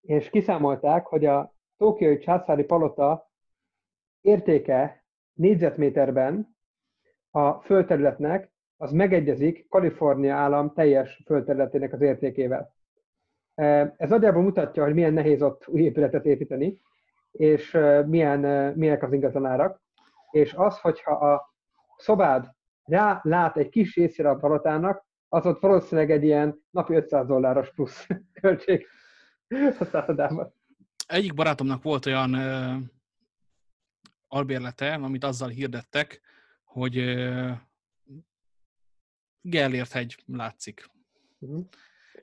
és kiszámolták, hogy a Tokiói császári palota értéke négyzetméterben a földterületnek az megegyezik Kalifornia állam teljes földterületének az értékével. Ez nagyjából mutatja, hogy milyen nehéz ott új épületet építeni, és milyen, milyenek az ingatlanárak. És az, hogyha a szobád rá lát egy kis részére a palotának, az ott valószínűleg egy ilyen napi 500 dolláros plusz <laughs> költség a szállodában. Egyik barátomnak volt olyan uh, albérlete, amit azzal hirdettek, hogy uh, Gellért hegy látszik. Uh-huh.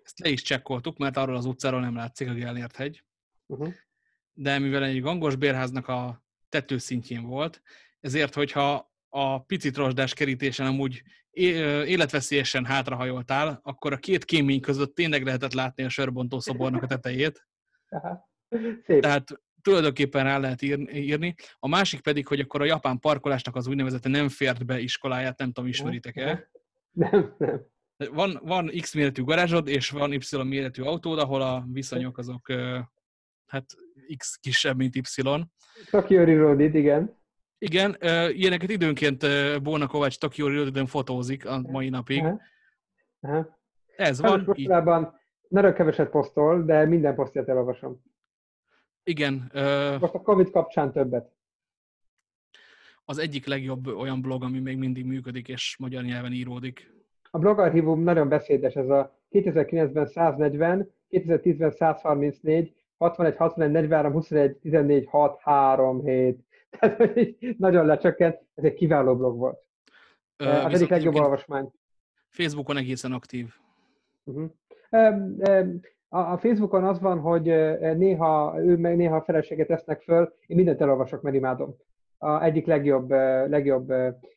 Ezt le is csekkoltuk, mert arról az utcáról nem látszik a Gellért hegy. Uh-huh. De mivel egy gangos bérháznak a tetőszintjén volt, ezért, hogyha a picit rozsdás kerítésen amúgy életveszélyesen hátrahajoltál, akkor a két kémény között tényleg lehetett látni a sörbontó szobornak a tetejét. Szép. Tehát tulajdonképpen rá lehet írni. A másik pedig, hogy akkor a japán parkolásnak az úgynevezett nem fért be iskoláját, nem tudom, ismeritek-e? Nem, nem. Van, van X méretű garázsod, és van Y méretű autód, ahol a viszonyok azok hát X kisebb, mint Y. Tokyo Road, igen. Igen, ilyeneket időnként Bóna Kovács Tokyo Road fotózik a mai napig. Aha. Aha. Ez van. Mostanában nagyon keveset posztol, de minden posztját elolvasom. Igen. Most a Covid kapcsán többet. Az egyik legjobb olyan blog, ami még mindig működik, és magyar nyelven íródik. A blogarchívum nagyon beszédes, ez a 2009-ben 140, 2010-ben 134, 61, 61, 43, 21, 14, 6, 3, 7. Tehát nagyon lecsökkent, ez egy kiváló blog volt. Ö, az egyik legjobb olvasmány. Facebookon egészen aktív. Uh-huh. A Facebookon az van, hogy néha ő meg néha a feleséget tesznek föl, én mindent elolvasok, mert imádom. A egyik legjobb, legjobb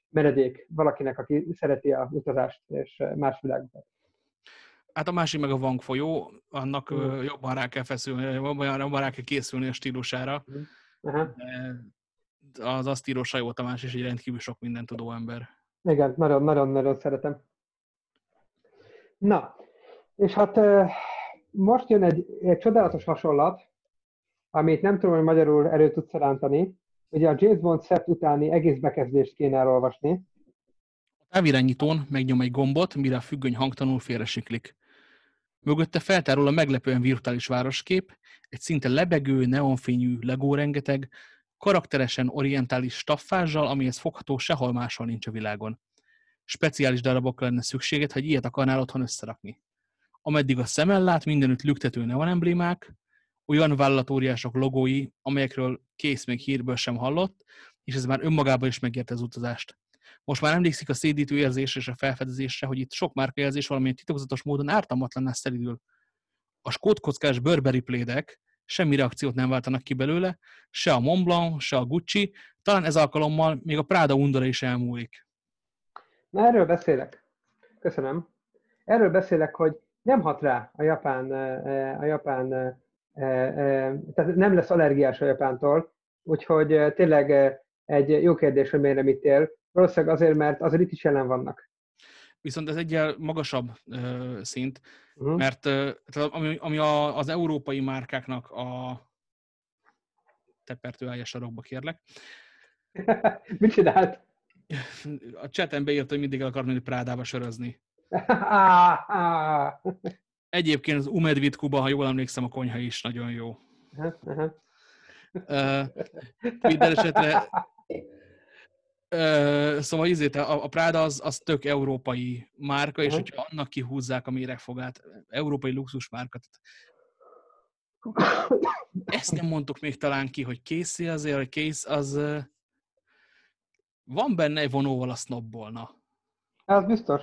menedék valakinek, aki szereti a utazást és más világokat. Hát a másik meg a Vang folyó, annak uh. jobban rá kell feszülni, jobban, jobban rá kell készülni a stílusára. Uh-huh. Az azt író Sajó Tamás is egy rendkívül sok mindent tudó ember. Igen, nagyon-nagyon szeretem. Na, és hát most jön egy, egy csodálatos hasonlat, amit nem tudom, hogy magyarul erő tudsz rántani. Ugye a James Bond set utáni egész bekezdést kéne elolvasni. A távirányítón megnyom egy gombot, mire a függöny hangtanul félresiklik. Mögötte feltárul a meglepően virtuális városkép, egy szinte lebegő, neonfényű legó rengeteg, karakteresen orientális staffázsal, amihez fogható sehol máshol nincs a világon. Speciális darabokra lenne szükséged, hogy ilyet akarnál otthon összerakni ameddig a szemmel lát, mindenütt lüktető neon emblémák, olyan vállalatóriások logói, amelyekről kész még hírből sem hallott, és ez már önmagában is megérte az utazást. Most már emlékszik a szédítő érzésre és a felfedezésre, hogy itt sok márkajelzés valamilyen titokzatos módon ártalmatlanná szelidül. A skótkockás Burberry plédek semmi reakciót nem váltanak ki belőle, se a Montblanc, se a Gucci, talán ez alkalommal még a Prada undora is elmúlik. Na erről beszélek. Köszönöm. Erről beszélek, hogy nem hat rá a japán, a japán tehát nem lesz allergiás a japántól, úgyhogy tényleg egy jó kérdés, hogy miért nem itt él. Valószínűleg azért, mert azért itt is jelen vannak. Viszont ez egy magasabb uh, szint, uh-huh. mert uh, ami, ami a, az európai márkáknak a tepertő állja sarokba, kérlek. <laughs> Mit csinált? A chaten beírt, hogy mindig el akar menni Prádába sörözni. <laughs> Egyébként az Umedvitkuban, ha jól emlékszem, a konyha is nagyon jó. minden esetre Szóval izét, a, a Prada az, az tök európai márka, és hogyha annak kihúzzák a méregfogát, európai luxus márka. Ezt nem mondtuk még talán ki, hogy Casey azért, hogy kész, az van benne egy vonóval a snobbolna. Ez biztos.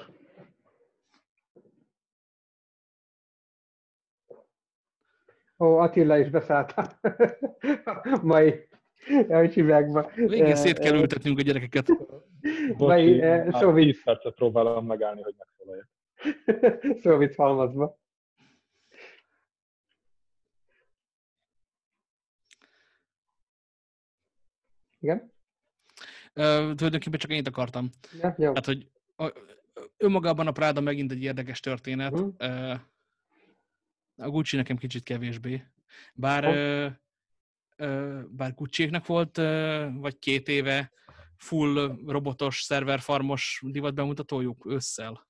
Ó, Attila is beszállt <laughs> a mai <laughs> a csivákba. Végén szét kell ültetnünk a gyerekeket. Bocsi, Vaj, szóval 10 próbálom megállni, hogy megszólaljak. <laughs> Szóvic halmazba. Igen? Ö, tulajdonképpen csak ennyit akartam. Ja, jó. Hát, hogy a, önmagában a Práda megint egy érdekes történet. Uh-huh. A Gucci nekem kicsit kevésbé. Bár... Oh bár Gucci-éknek volt vagy két éve full robotos, szerverfarmos divat bemutatójuk ősszel.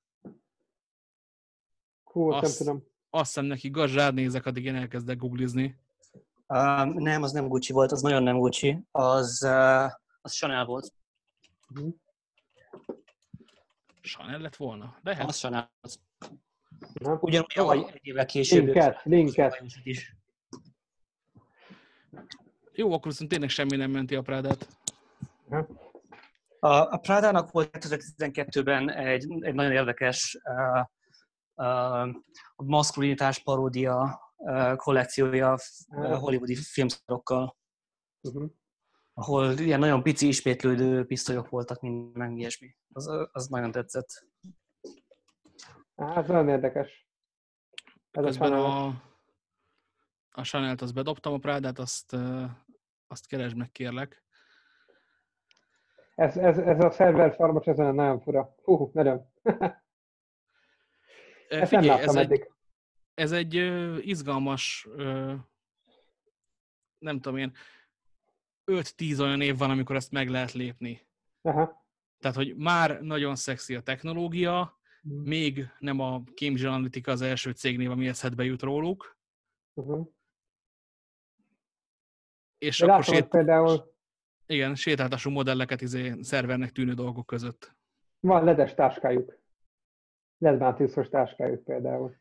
Hú, azt nem tudom. Azt hiszem neki igaz, ránézek, addig én elkezdek googlizni. Uh, nem, az nem Gucci volt, az nagyon nem Gucci. Az, uh, az Chanel volt. Mhm. Chanel lett volna. Lehet. Az Chanel volt. Ugyanúgy, ahogy egy évvel később. Linket, linket. Is. Jó, akkor viszont tényleg semmi nem menti a Prádát. A, a Prada-nak volt 2012-ben egy, egy nagyon érdekes uh, uh, maszkulinitás paródia uh, kollekciója uh, hollywoodi filmsztárokkal, Uh-huh. ahol ilyen nagyon pici ismétlődő pisztolyok voltak, mint meg ilyesmi. Az, az nagyon tetszett. Ez nagyon érdekes. Ez a Közben Chanel. a, a Chanel-t azt bedobtam, a Prádát azt, azt keresd meg, kérlek. Ez, ez, ez a szerver farmos, ez olyan nagyon fura. Hú, nagyon. Ezt nem Figyelj, láttam ez egy, eddig. ez egy izgalmas, nem tudom én, 5-10 olyan év van, amikor ezt meg lehet lépni. Aha. Tehát, hogy már nagyon szexi a technológia, Mhm. még nem a Cambridge Analytica az első cégnév, ami eszedbe jut róluk, Uh-huh. És Én akkor sét, például igen, sétáltatású modelleket izé, szervernek tűnő dolgok között. van ledes táskájuk. Ledmátiuszos táskájuk például.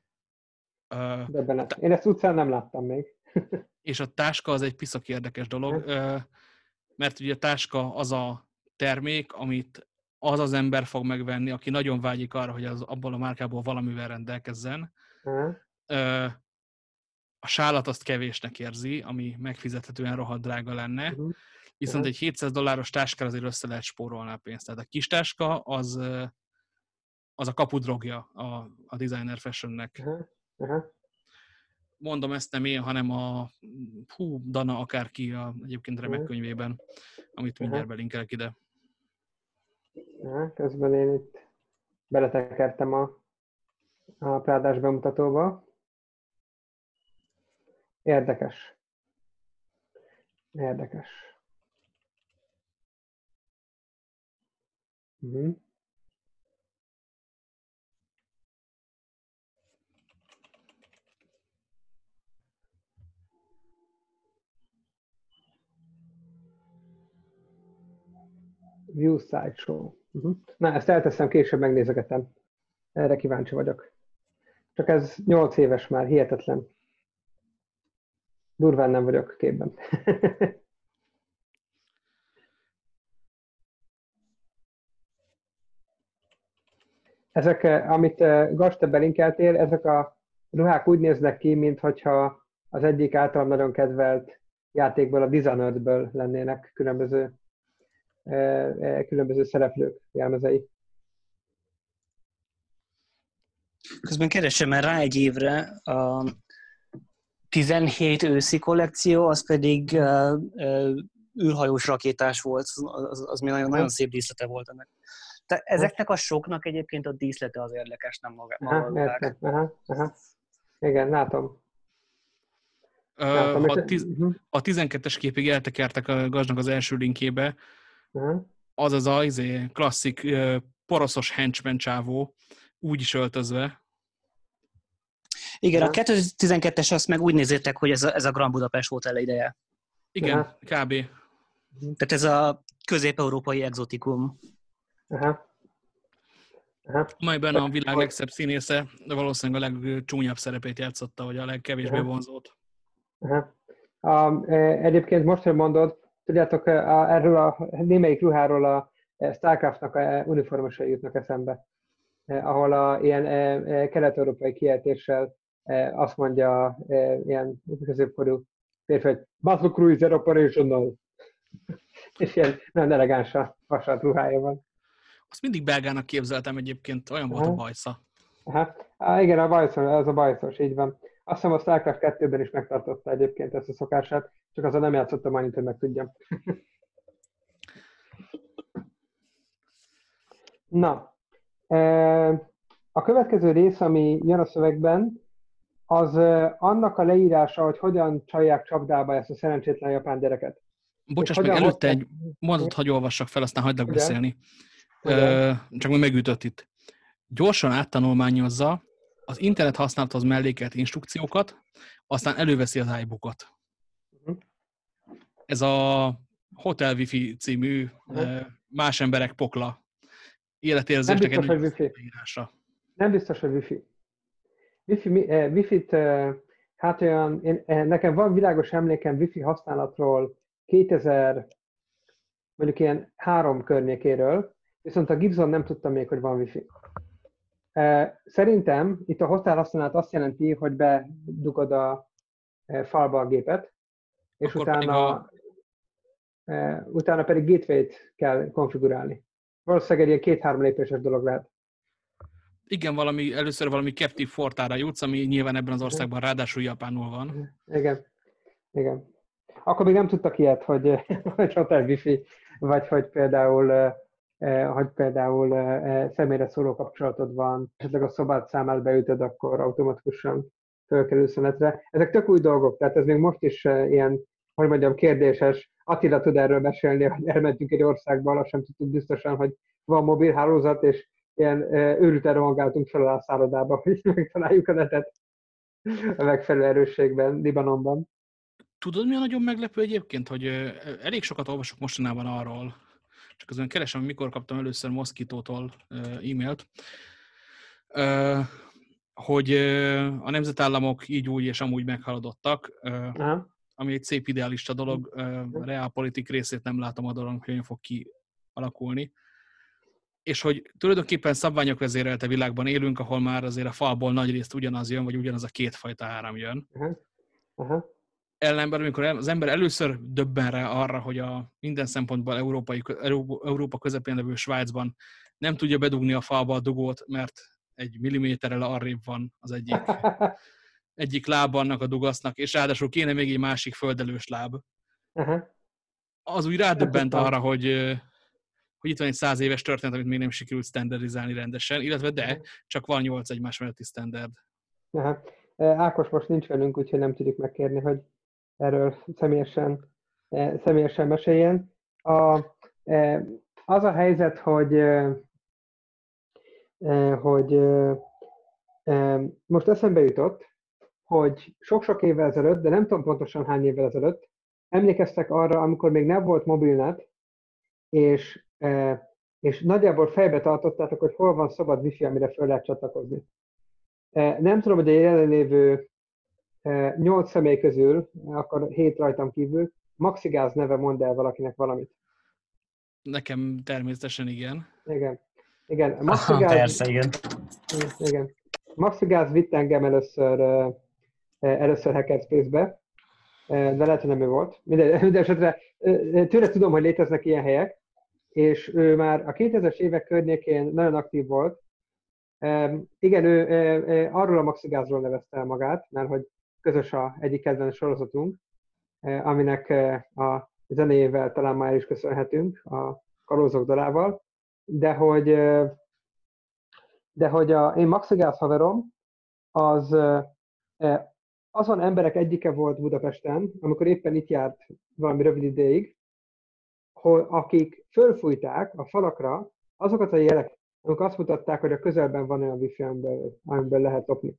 Ö, Döbbenet. Én ezt utcán nem láttam még. <laughs> és a táska az egy piszak érdekes dolog, ö, mert ugye a táska az a termék, amit az az ember fog megvenni, aki nagyon vágyik arra, hogy az, abból a márkából valamivel rendelkezzen. Aha. A sálat azt kevésnek érzi, ami megfizethetően rohadt drága lenne, Mhm. viszont egy 700 dolláros táskára azért össze lehet spórolni a pénzt. Tehát a kis táska az, az a kapudrogja a, a designer fashionnek. Aha. Aha. mondom ezt nem én, hanem a hú, Dana akárki a egyébként remek Mhm. könyvében, amit mindjárt belinkelek ide. Aha. Közben én itt beletekertem a, a Prádás bemutatóba. Érdekes. Érdekes. Uh-huh. View Side Show. Uh-huh. Na, ezt elteszem, később megnézegetem. Erre kíváncsi vagyok. Csak ez 8 éves már, hihetetlen. Durván nem vagyok képben. <laughs> Ezek, eh, amit eh, Gas, te belinkeltél, ezek a ruhák úgy néznek ki, mintha az egyik általam nagyon kedvelt játékból, a Dishonored-ből lennének különböző, eh, különböző szereplők jelmezei. Közben keresem már rá egy évre a 17 őszi kollekció, az pedig uh, uh, űrhajós rakétás volt, az, az még nagyon, nagyon szép díszlete volt ennek. De ezeknek a soknak egyébként a díszlete az érdekes, nem maga. a Aha, értem. Aha, aha. Igen, látom. Ha és- tiz, Mhm, a 12-es képig eltekertek a gaznak az első linkjébe, aha. az az a izé, klasszik poroszos henchman csávó, úgy is öltözve. Igen, a Aha. 2012-es azt meg úgy nézétek, hogy ez a, ez a Grand Budapest volt ideje. Igen, Aha. kb. Tehát ez a közép-európai exotikum. Aha. Aha. Amelyben a világ legszebb színésze de valószínűleg a legcsúnyabb szerepét játszotta, vagy a legkevésbé Aha. vonzót. Aha. E, egyébként most, hogy mondod, tudjátok, e, a, erről a némelyik ruháról a e, Starcraftnak a uniformosai jutnak eszembe, Eh, ahol a ilyen eh, eh, kelet-európai kiejtéssel azt mondja ilyen középkorú férfi, hogy Battle Cruiser Operational. <laughs> És ilyen nagyon elegánsan vasalt ruhája van. Azt mindig belgának képzeltem egyébként, olyan volt Aha. a bajsza. Aha. Á, igen, a bajszon, az a bajszos, így van. Azt hiszem a StarCraft 2-ben is megtartotta egyébként ezt a szokását, csak azon nem játszottam annyit, hogy meg tudjam. <laughs> Na, a következő rész, ami jön a szövegben, az annak a leírása, hogy hogyan csalják csapdába ezt a szerencsétlen japán gyereket. Bocsáss meg, előtte egy mondatot hagy olvassak fel, aztán hagylak Ugye? beszélni. Ugye? Csak még megütött itt. Gyorsan áttanulmányozza az internet használathoz mellékelt instrukciókat, aztán előveszi az iBookot. Uh-huh. Ez a Hotel Wifi című uh-huh. más emberek pokla életérzésnek egy wifi. Nem biztos, hogy wifi. Wifi, eh, wifi-t, eh, hát olyan, én, eh, nekem van világos emlékem wifi használatról 2000, mondjuk ilyen három környékéről, viszont a Gibson nem tudtam még, hogy van wifi. Szerintem itt a hotel használat azt jelenti, hogy bedugod a falba a gépet, és Akkor utána, a... utána pedig gateway-t kell konfigurálni. Valószínűleg egy ilyen két-három lépéses dolog lehet. Igen, valami, először valami Captive Fortára jutsz, ami nyilván ebben az országban ráadásul japánul van. Igen, igen. Akkor még nem tudtak ilyet, hogy, <laughs> hogy hotel wifi, vagy hogy például hogy például személyre szóló kapcsolatod van, esetleg a szobát számát beütöd, akkor automatikusan fölkerül szünetre. Ezek tök új dolgok, tehát ez még most is ilyen, hogy mondjam, kérdéses. Attila tud erről mesélni, hogy elmentünk egy országba, sem tudtuk biztosan, hogy van mobil hálózat, és ilyen őrülten rohangáltunk fel a szállodába, hogy <laughs> megtaláljuk a netet a megfelelő erősségben, Libanonban. Tudod, mi a nagyon meglepő egyébként, hogy elég sokat olvasok mostanában arról, csak közben keresem, mikor kaptam először Moszkitótól e-mailt, hogy a nemzetállamok így úgy és amúgy meghaladottak, Aha. Ami egy szép idealista dolog, reálpolitik részét nem látom a dolog, hogy hogyan fog kialakulni. És hogy tulajdonképpen szabványok vezérelte világban élünk, ahol már azért a falból nagy részt ugyanaz jön, vagy ugyanaz a kétfajta áram jön. Aha. Aha ellenben, amikor az ember először döbben rá arra, hogy a minden szempontból európai, Európa közepén levő Svájcban nem tudja bedugni a falba a dugót, mert egy milliméterrel arrébb van az egyik, <laughs> egyik láb annak a dugasznak, és ráadásul kéne még egy másik földelős láb. Uh-huh. Az úgy rádöbbent arra, hogy, hogy itt van egy száz éves történet, amit még nem sikerült standardizálni rendesen, illetve de, csak van nyolc egymás melletti standard. Uh-huh. Ákos most nincs velünk, úgyhogy nem tudjuk megkérni, hogy erről személyesen, személyesen meséljen. A, az a helyzet, hogy, hogy most eszembe jutott, hogy sok-sok évvel ezelőtt, de nem tudom pontosan hány évvel ezelőtt, emlékeztek arra, amikor még nem volt mobilnet, és, és nagyjából fejbe tartottátok, hogy hol van szabad wifi, amire fel lehet csatlakozni. Nem tudom, hogy a jelenlévő nyolc személy közül, akkor hét rajtam kívül, Maxigáz neve mond el valakinek valamit. Nekem természetesen igen. Igen. Igen. Maxigáz, persze, igen. Igen. Maxigáz vitt engem először, először Hackerspace-be, de lehet, hogy nem ő volt. Minden, <laughs> minden esetre tőle tudom, hogy léteznek ilyen helyek, és ő már a 2000-es évek környékén nagyon aktív volt. Igen, ő arról a Maxigázról nevezte el magát, mert hogy közös a egyik kedvenc sorozatunk, aminek a zenéjével talán már is köszönhetünk, a Kalózok dalával, de hogy, de hogy a, én Maxigász haverom, az azon emberek egyike volt Budapesten, amikor éppen itt járt valami rövid ideig, hogy akik fölfújták a falakra azokat a jelek, amik azt mutatták, hogy a közelben van olyan wifi, amiből, amiből lehet lopni.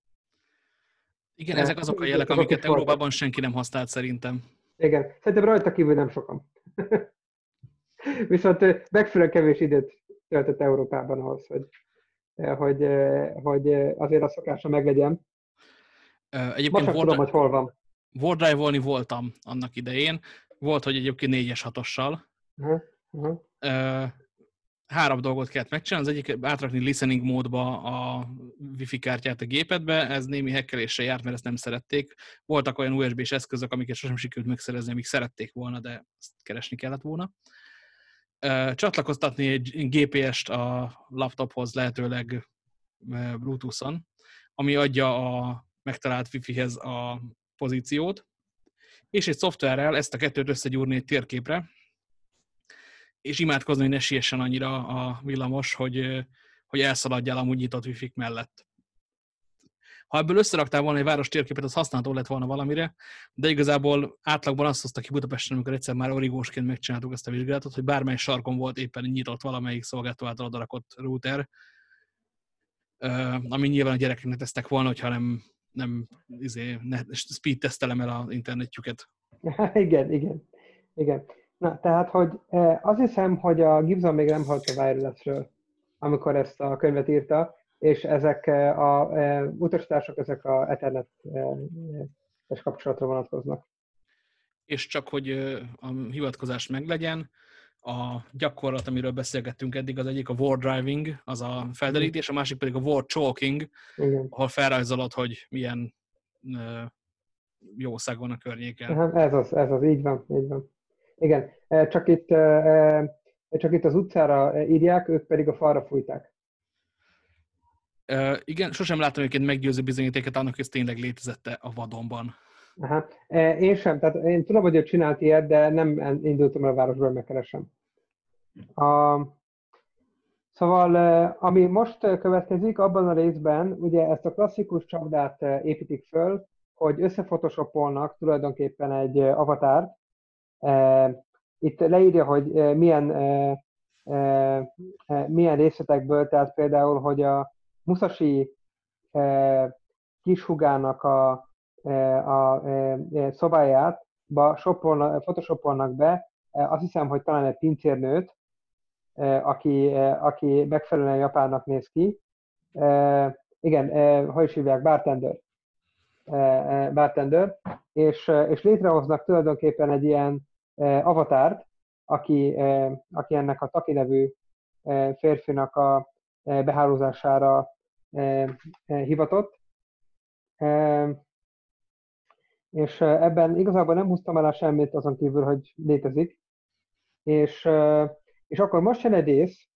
Igen, ezek azok a jelek, amiket Európában senki nem használt szerintem. Igen, szerintem rajta kívül nem sokan. <laughs> Viszont megfelelően kevés időt töltött Európában ahhoz, hogy, hogy, hogy azért a szokása meglegyen. Egyébként Most tudom, hogy hol van. Wardrive-olni voltam annak idején. Volt, hogy egyébként négyes hatossal. Uh-huh. Uh-huh három dolgot kellett megcsinálni. Az egyik átrakni listening módba a wifi kártyát a gépedbe, ez némi hekkeléssel járt, mert ezt nem szerették. Voltak olyan USB-s eszközök, amiket sosem sikerült megszerezni, amik szerették volna, de ezt keresni kellett volna. Csatlakoztatni egy GPS-t a laptophoz lehetőleg Bluetooth-on, ami adja a megtalált Wi-Fi-hez a pozíciót, és egy szoftverrel ezt a kettőt összegyúrni egy térképre, és imádkozni, hogy ne siessen annyira a villamos, hogy, hogy elszaladjál amúgy nyitott wifi mellett. Ha ebből összeraktál volna egy város térképet, az használható lett volna valamire, de igazából átlagban azt hozta ki Budapesten, amikor egyszer már origósként megcsináltuk ezt a vizsgálatot, hogy bármely sarkon volt éppen nyitott valamelyik szolgáltató által odarakott router, ami nyilván a gyerekeknek tesztek volna, hogyha nem, nem izé, ne, speed tesztelem el az internetjüket. <laughs> igen, igen, igen. Na, tehát, hogy azt hiszem, hogy a Gibson még nem halt a wirelessről, amikor ezt a könyvet írta, és ezek a, a utasítások, ezek a Ethernet-es kapcsolatra vonatkoznak. És csak, hogy a hivatkozás meglegyen, a gyakorlat, amiről beszélgettünk eddig, az egyik a war driving, az a felderítés, a másik pedig a war chalking, Igen. ahol felrajzolod, hogy milyen jószág van a környéken. Ez az, ez az, így van, így van. Igen, csak itt, csak itt az utcára írják, ők pedig a falra fújták. Uh, igen, sosem láttam egyébként meggyőző bizonyítéket annak, hogy ez tényleg létezette a vadonban. Aha. Én sem, tehát én tudom, hogy ő csinált ilyet, de nem indultam el a városból, megkeresem. A, szóval, ami most következik, abban a részben, ugye ezt a klasszikus csapdát építik föl, hogy összefotoshopolnak tulajdonképpen egy avatárt. Itt leírja, hogy milyen, milyen részletekből, tehát például, hogy a Musashi kishugának a E, a e, e, szobáját photoshopolnak be, azt hiszem, hogy talán egy pincérnőt, aki, aki megfelelően japánnak néz ki. Igen, hogy is hívják, bartender. bartender, és, és létrehoznak tulajdonképpen egy ilyen avatárt, aki, aki ennek a Taki nevű férfinak a behálózására hivatott és ebben igazából nem húztam el semmit azon kívül, hogy létezik. És, és akkor most jön egy rész,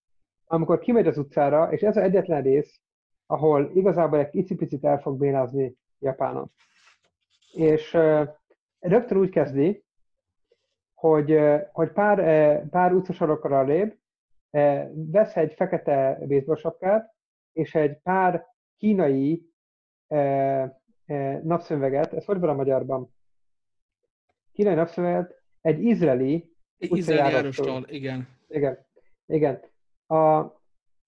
amikor kimegy az utcára, és ez az egyetlen rész, ahol igazából egy icipicit el fog bénázni Japánon. És rögtön úgy kezdi, hogy, hogy pár, pár utcasorokkal lép, vesz egy fekete baseball és egy pár kínai napszöveget, ez hogy van a magyarban? Kínai napszöveget egy izraeli Izraeli igen. Igen, igen. A,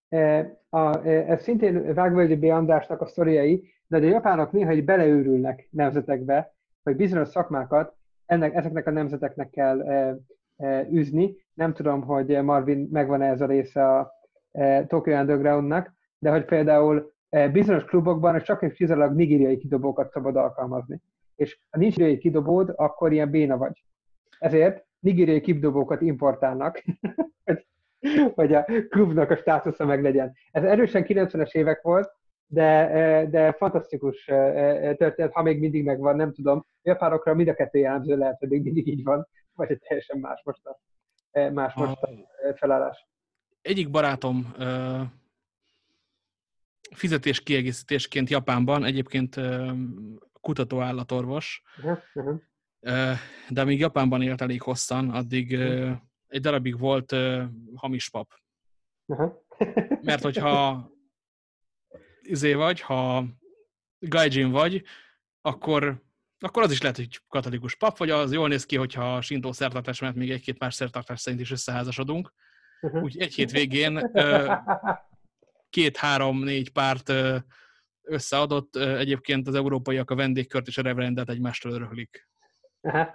eh, a, eh, ez szintén Vágvölgyi B. Andrásnak a sztoriai, de a japánok néha egy beleőrülnek nemzetekbe, hogy bizonyos szakmákat ennek, ezeknek a nemzeteknek kell e, e, üzni. Nem tudom, hogy Marvin megvan-e ez a része a e, Tokyo Undergroundnak, de hogy például Eh, bizonyos klubokban csak egy kizárólag nigériai kidobókat szabad alkalmazni. És ha nincs nigériai kidobód, akkor ilyen béna vagy. Ezért nigériai kidobókat importálnak, <laughs> hogy, hogy a klubnak a státusza meg legyen. Ez erősen 90-es évek volt, de, eh, de fantasztikus eh, történet, ha még mindig megvan, nem tudom. Japánokra mind a kettő jellemző lehet, hogy még mindig így van, vagy egy teljesen más most a, más most a felállás. Egyik barátom fizetés kiegészítésként Japánban, egyébként kutató állatorvos, uh-huh. de amíg Japánban élt elég hosszan, addig uh-huh. egy darabig volt hamis pap. Mert hogyha izé vagy, ha gaijin vagy, akkor, akkor az is lehet, hogy katolikus pap, vagy az jól néz ki, hogyha sintó szertartás mert még egy-két más szertartás szerint is összeházasodunk. Úgy egy hét végén <laughs> két-három-négy párt összeadott, egyébként az európaiak a vendégkört és a reverendet egymástól öröklik. <laughs>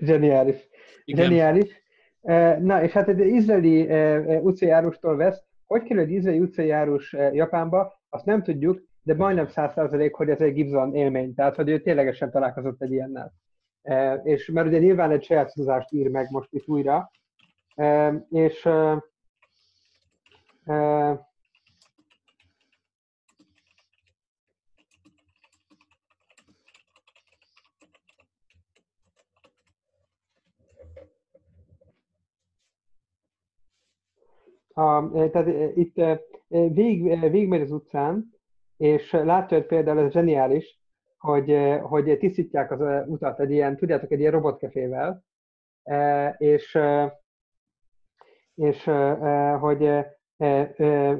Zseniális. Igen. Zseniális. Na, és hát egy izraeli utcajárustól vesz, hogy kerül egy izraeli utcajárus Japánba, azt nem tudjuk, de majdnem száz százalék, hogy ez egy Gibson élmény, tehát hogy ő ténylegesen találkozott egy ilyennel. És mert ugye nyilván egy saját ír meg most itt újra, és a, tehát itt végig, végigmegy az utcán, és hogy például ez zseniális, hogy, hogy tisztítják az utat egy ilyen, tudjátok, egy ilyen robotkefével, és, és hogy,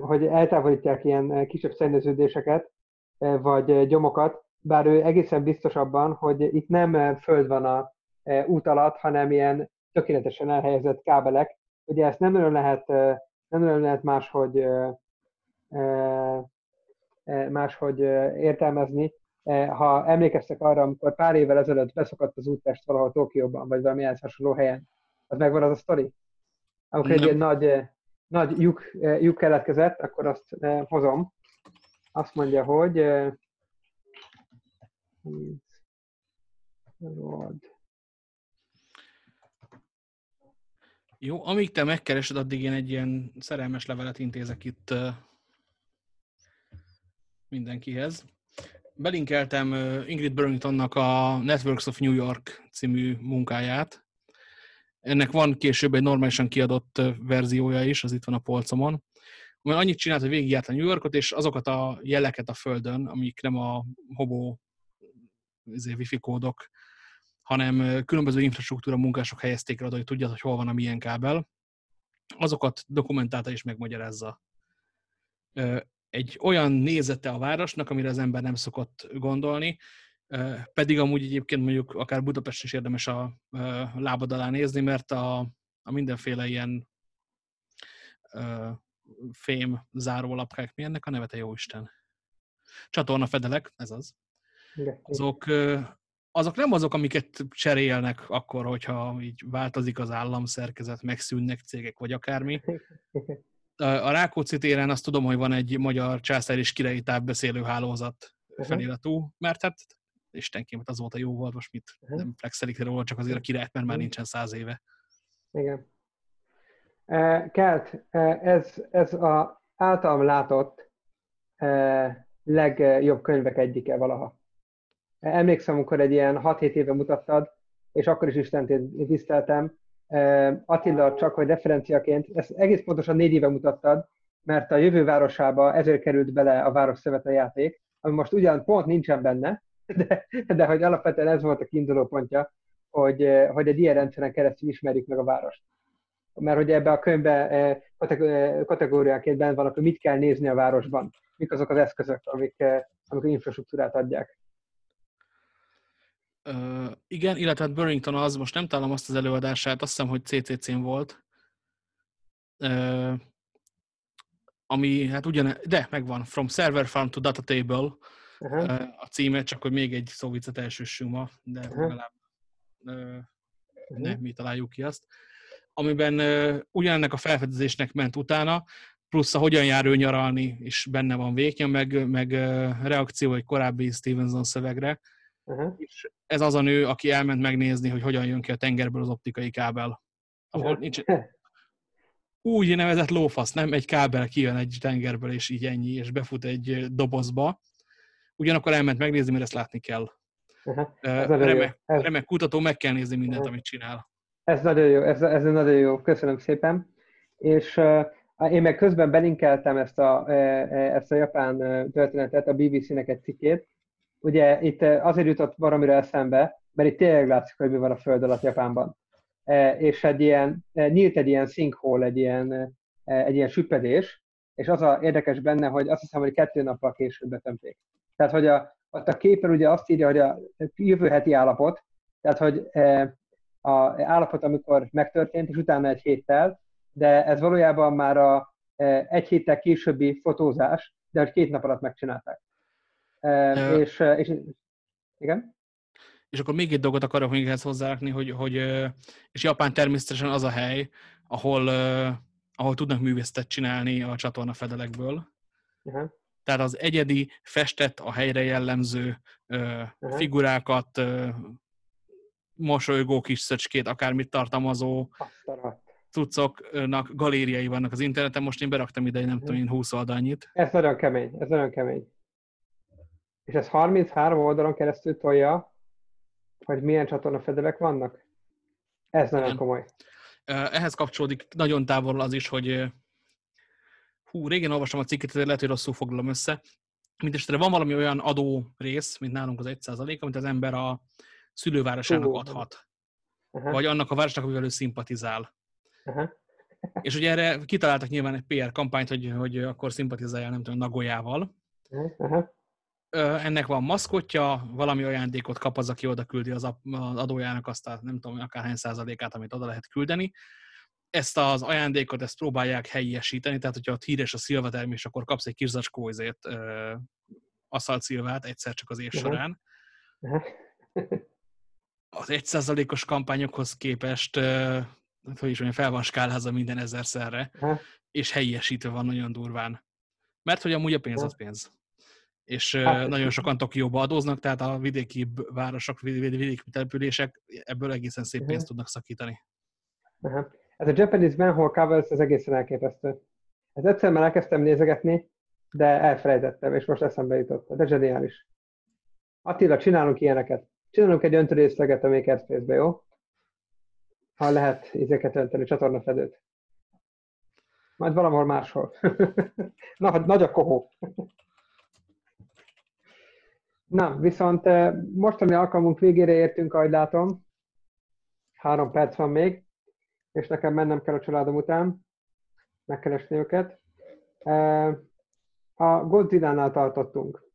hogy eltávolítják ilyen kisebb szennyeződéseket, vagy gyomokat, bár ő egészen biztos abban, hogy itt nem föld van a út alatt, hanem ilyen tökéletesen elhelyezett kábelek. Ugye ezt nem nagyon lehet, nem nagyon lehet máshogy, máshogy értelmezni. Ha emlékeztek arra, amikor pár évvel ezelőtt beszakadt az úttest valahol Tokióban, vagy valami hasonló helyen, az megvan az a sztori? Amikor egy ilyen nagy, nagy lyuk, lyuk keletkezett, akkor azt hozom. Azt mondja, hogy jó, amíg te megkeresed, addig én egy ilyen szerelmes levelet intézek itt mindenkihez. Belinkeltem Ingrid Burringtonnak a Networks of New York című munkáját. Ennek van később egy normálisan kiadott verziója is, az itt van a polcomon. Mert annyit csinált, hogy végigjárt a New Yorkot, és azokat a jeleket a földön, amik nem a hobó izé, wifi kódok, hanem különböző infrastruktúra munkások helyezték el hogy tudjad, hogy hol van a milyen kábel. Azokat dokumentálta és megmagyarázza. Egy olyan nézete a városnak, amire az ember nem szokott gondolni, pedig amúgy egyébként mondjuk akár Budapest is érdemes a lábad alá nézni, mert a, a mindenféle ilyen fém zárólapkák, mi ennek a neve, te jó Isten? Csatorna fedelek, ez az azok, azok nem azok, amiket cserélnek akkor, hogyha így változik az államszerkezet, megszűnnek cégek, vagy akármi. <laughs> A Rákóczi téren azt tudom, hogy van egy magyar császár és királyi távbeszélő hálózat feliratú, mert hát istenként az volt a jó volt, most mit uh-huh. nem flexelik róla, csak azért a királyt, mert már nincsen száz éve. Igen. Kelt, ez, ez a általam látott legjobb könyvek egyike valaha. Emlékszem, amikor egy ilyen 6-7 éve mutattad, és akkor is Istent tiszteltem. Attila, csak hogy referenciaként, ezt egész pontosan négy éve mutattad, mert a jövő városába ezért került bele a Város Szövet a játék, ami most ugyan pont nincsen benne, de, de hogy alapvetően ez volt a kiinduló pontja, hogy, hogy egy ilyen rendszeren keresztül ismerjük meg a várost. Mert hogy ebbe a könyvbe kategóriáként benne van, hogy mit kell nézni a városban, mik azok az eszközök, amik, amik infrastruktúrát adják. Uh, igen, illetve hát Burrington az, most nem találom azt az előadását, azt hiszem, hogy CCC-n volt, uh, ami hát ugyan, de megvan, From Server Farm to Data Table uh-huh. uh, a címe, csak hogy még egy szó viccet elsőssünk ma, de uh-huh. legalább uh, ne, mi találjuk ki azt, amiben uh, ugyanennek a felfedezésnek ment utána, plusz a hogyan jár ő nyaralni is benne van véknya, meg, meg uh, reakció egy korábbi Stevenson szövegre, Uh-huh. És ez az a nő, aki elment megnézni, hogy hogyan jön ki a tengerből az optikai kábel. Ahol nincs úgy nevezett lófasz, nem egy kábel kijön egy tengerből, és így ennyi, és befut egy dobozba. Ugyanakkor elment megnézni, mert ezt látni kell. Uh-huh. Remek, ez... remek kutató, meg kell nézni mindent, uh-huh. amit csinál. Ez nagyon jó, ez, ez nagyon jó, köszönöm szépen. És uh, én meg közben belinkeltem ezt a, ezt a japán történetet, a BBC-nek egy cikkét, ugye itt azért jutott valamire eszembe, mert itt tényleg látszik, hogy mi van a föld alatt Japánban. És egy ilyen, nyílt egy ilyen sinkhole, egy ilyen, egy ilyen süppedés, és az a érdekes benne, hogy azt hiszem, hogy kettő nappal később betömték. Tehát, hogy a, ott a képen ugye azt írja, hogy a jövő heti állapot, tehát, hogy a állapot, amikor megtörtént, és utána egy héttel, de ez valójában már a egy héttel későbbi fotózás, de hogy két nap alatt megcsinálták. Uh, és, és, igen? És akkor még egy dolgot akarok még ehhez hozzárakni, hogy, hogy és Japán természetesen az a hely, ahol, ahol tudnak művészetet csinálni a csatorna fedelekből. Uh-huh. Tehát az egyedi, festett, a helyre jellemző uh-huh. figurákat, mosolygó kis szöcskét, akármit tartalmazó cuccoknak galériai vannak az interneten. Most én beraktam ide, nem uh-huh. tudom én, 20 oldalnyit. Ez nagyon kemény, ez nagyon kemény és ez 33 oldalon keresztül tolja, hogy milyen csatornafedelek vannak? Ez nagyon Igen. komoly. Ehhez kapcsolódik nagyon távol az is, hogy hú, régen olvastam a cikket, lehet, hogy rosszul foglalom össze. Mindenesetre van valami olyan adó rész, mint nálunk az 1 amit az ember a szülővárosának adhat. Aha. vagy annak a városnak, amivel ő szimpatizál. Aha. <laughs> És ugye erre kitaláltak nyilván egy PR kampányt, hogy, hogy akkor szimpatizáljál, nem tudom, Nagoyával. Aha. Ennek van maszkotja, valami ajándékot kap az, aki oda küldi az adójának azt a nem tudom, akárhány százalékát, amit oda lehet küldeni. Ezt az ajándékot, ezt próbálják helyiesíteni, tehát hogyha ott híres a szilvatermés, akkor kapsz egy kis zacskó ezért aszalt szilvát egyszer csak az év során. Az egy százalékos kampányokhoz képest hogy is mondjam, fel van skálházva minden ezerszerre, és helyiesítve van nagyon durván. Mert hogy amúgy a pénz az pénz és hát, nagyon sokan Tokióba adóznak, tehát a vidéki városok, vidéki települések ebből egészen szép pénzt tudnak szakítani. Aha. Ez a Japanese Manhole Covers, ez egészen elképesztő. Ez egyszer már elkezdtem nézegetni, de elfelejtettem, és most eszembe jutott. De zseniális. Attila, csinálunk ilyeneket. Csinálunk egy öntőrészleget a Makerspace-be, jó? Ha lehet izéket önteni, csatornafedőt. Majd valahol máshol. <laughs> Na, nagy a kohó. Na, viszont eh, mostani alkalmunk végére értünk, ahogy látom. Három perc van még, és nekem mennem kell a családom után, megkeresni őket. A Godzilla-nál tartottunk.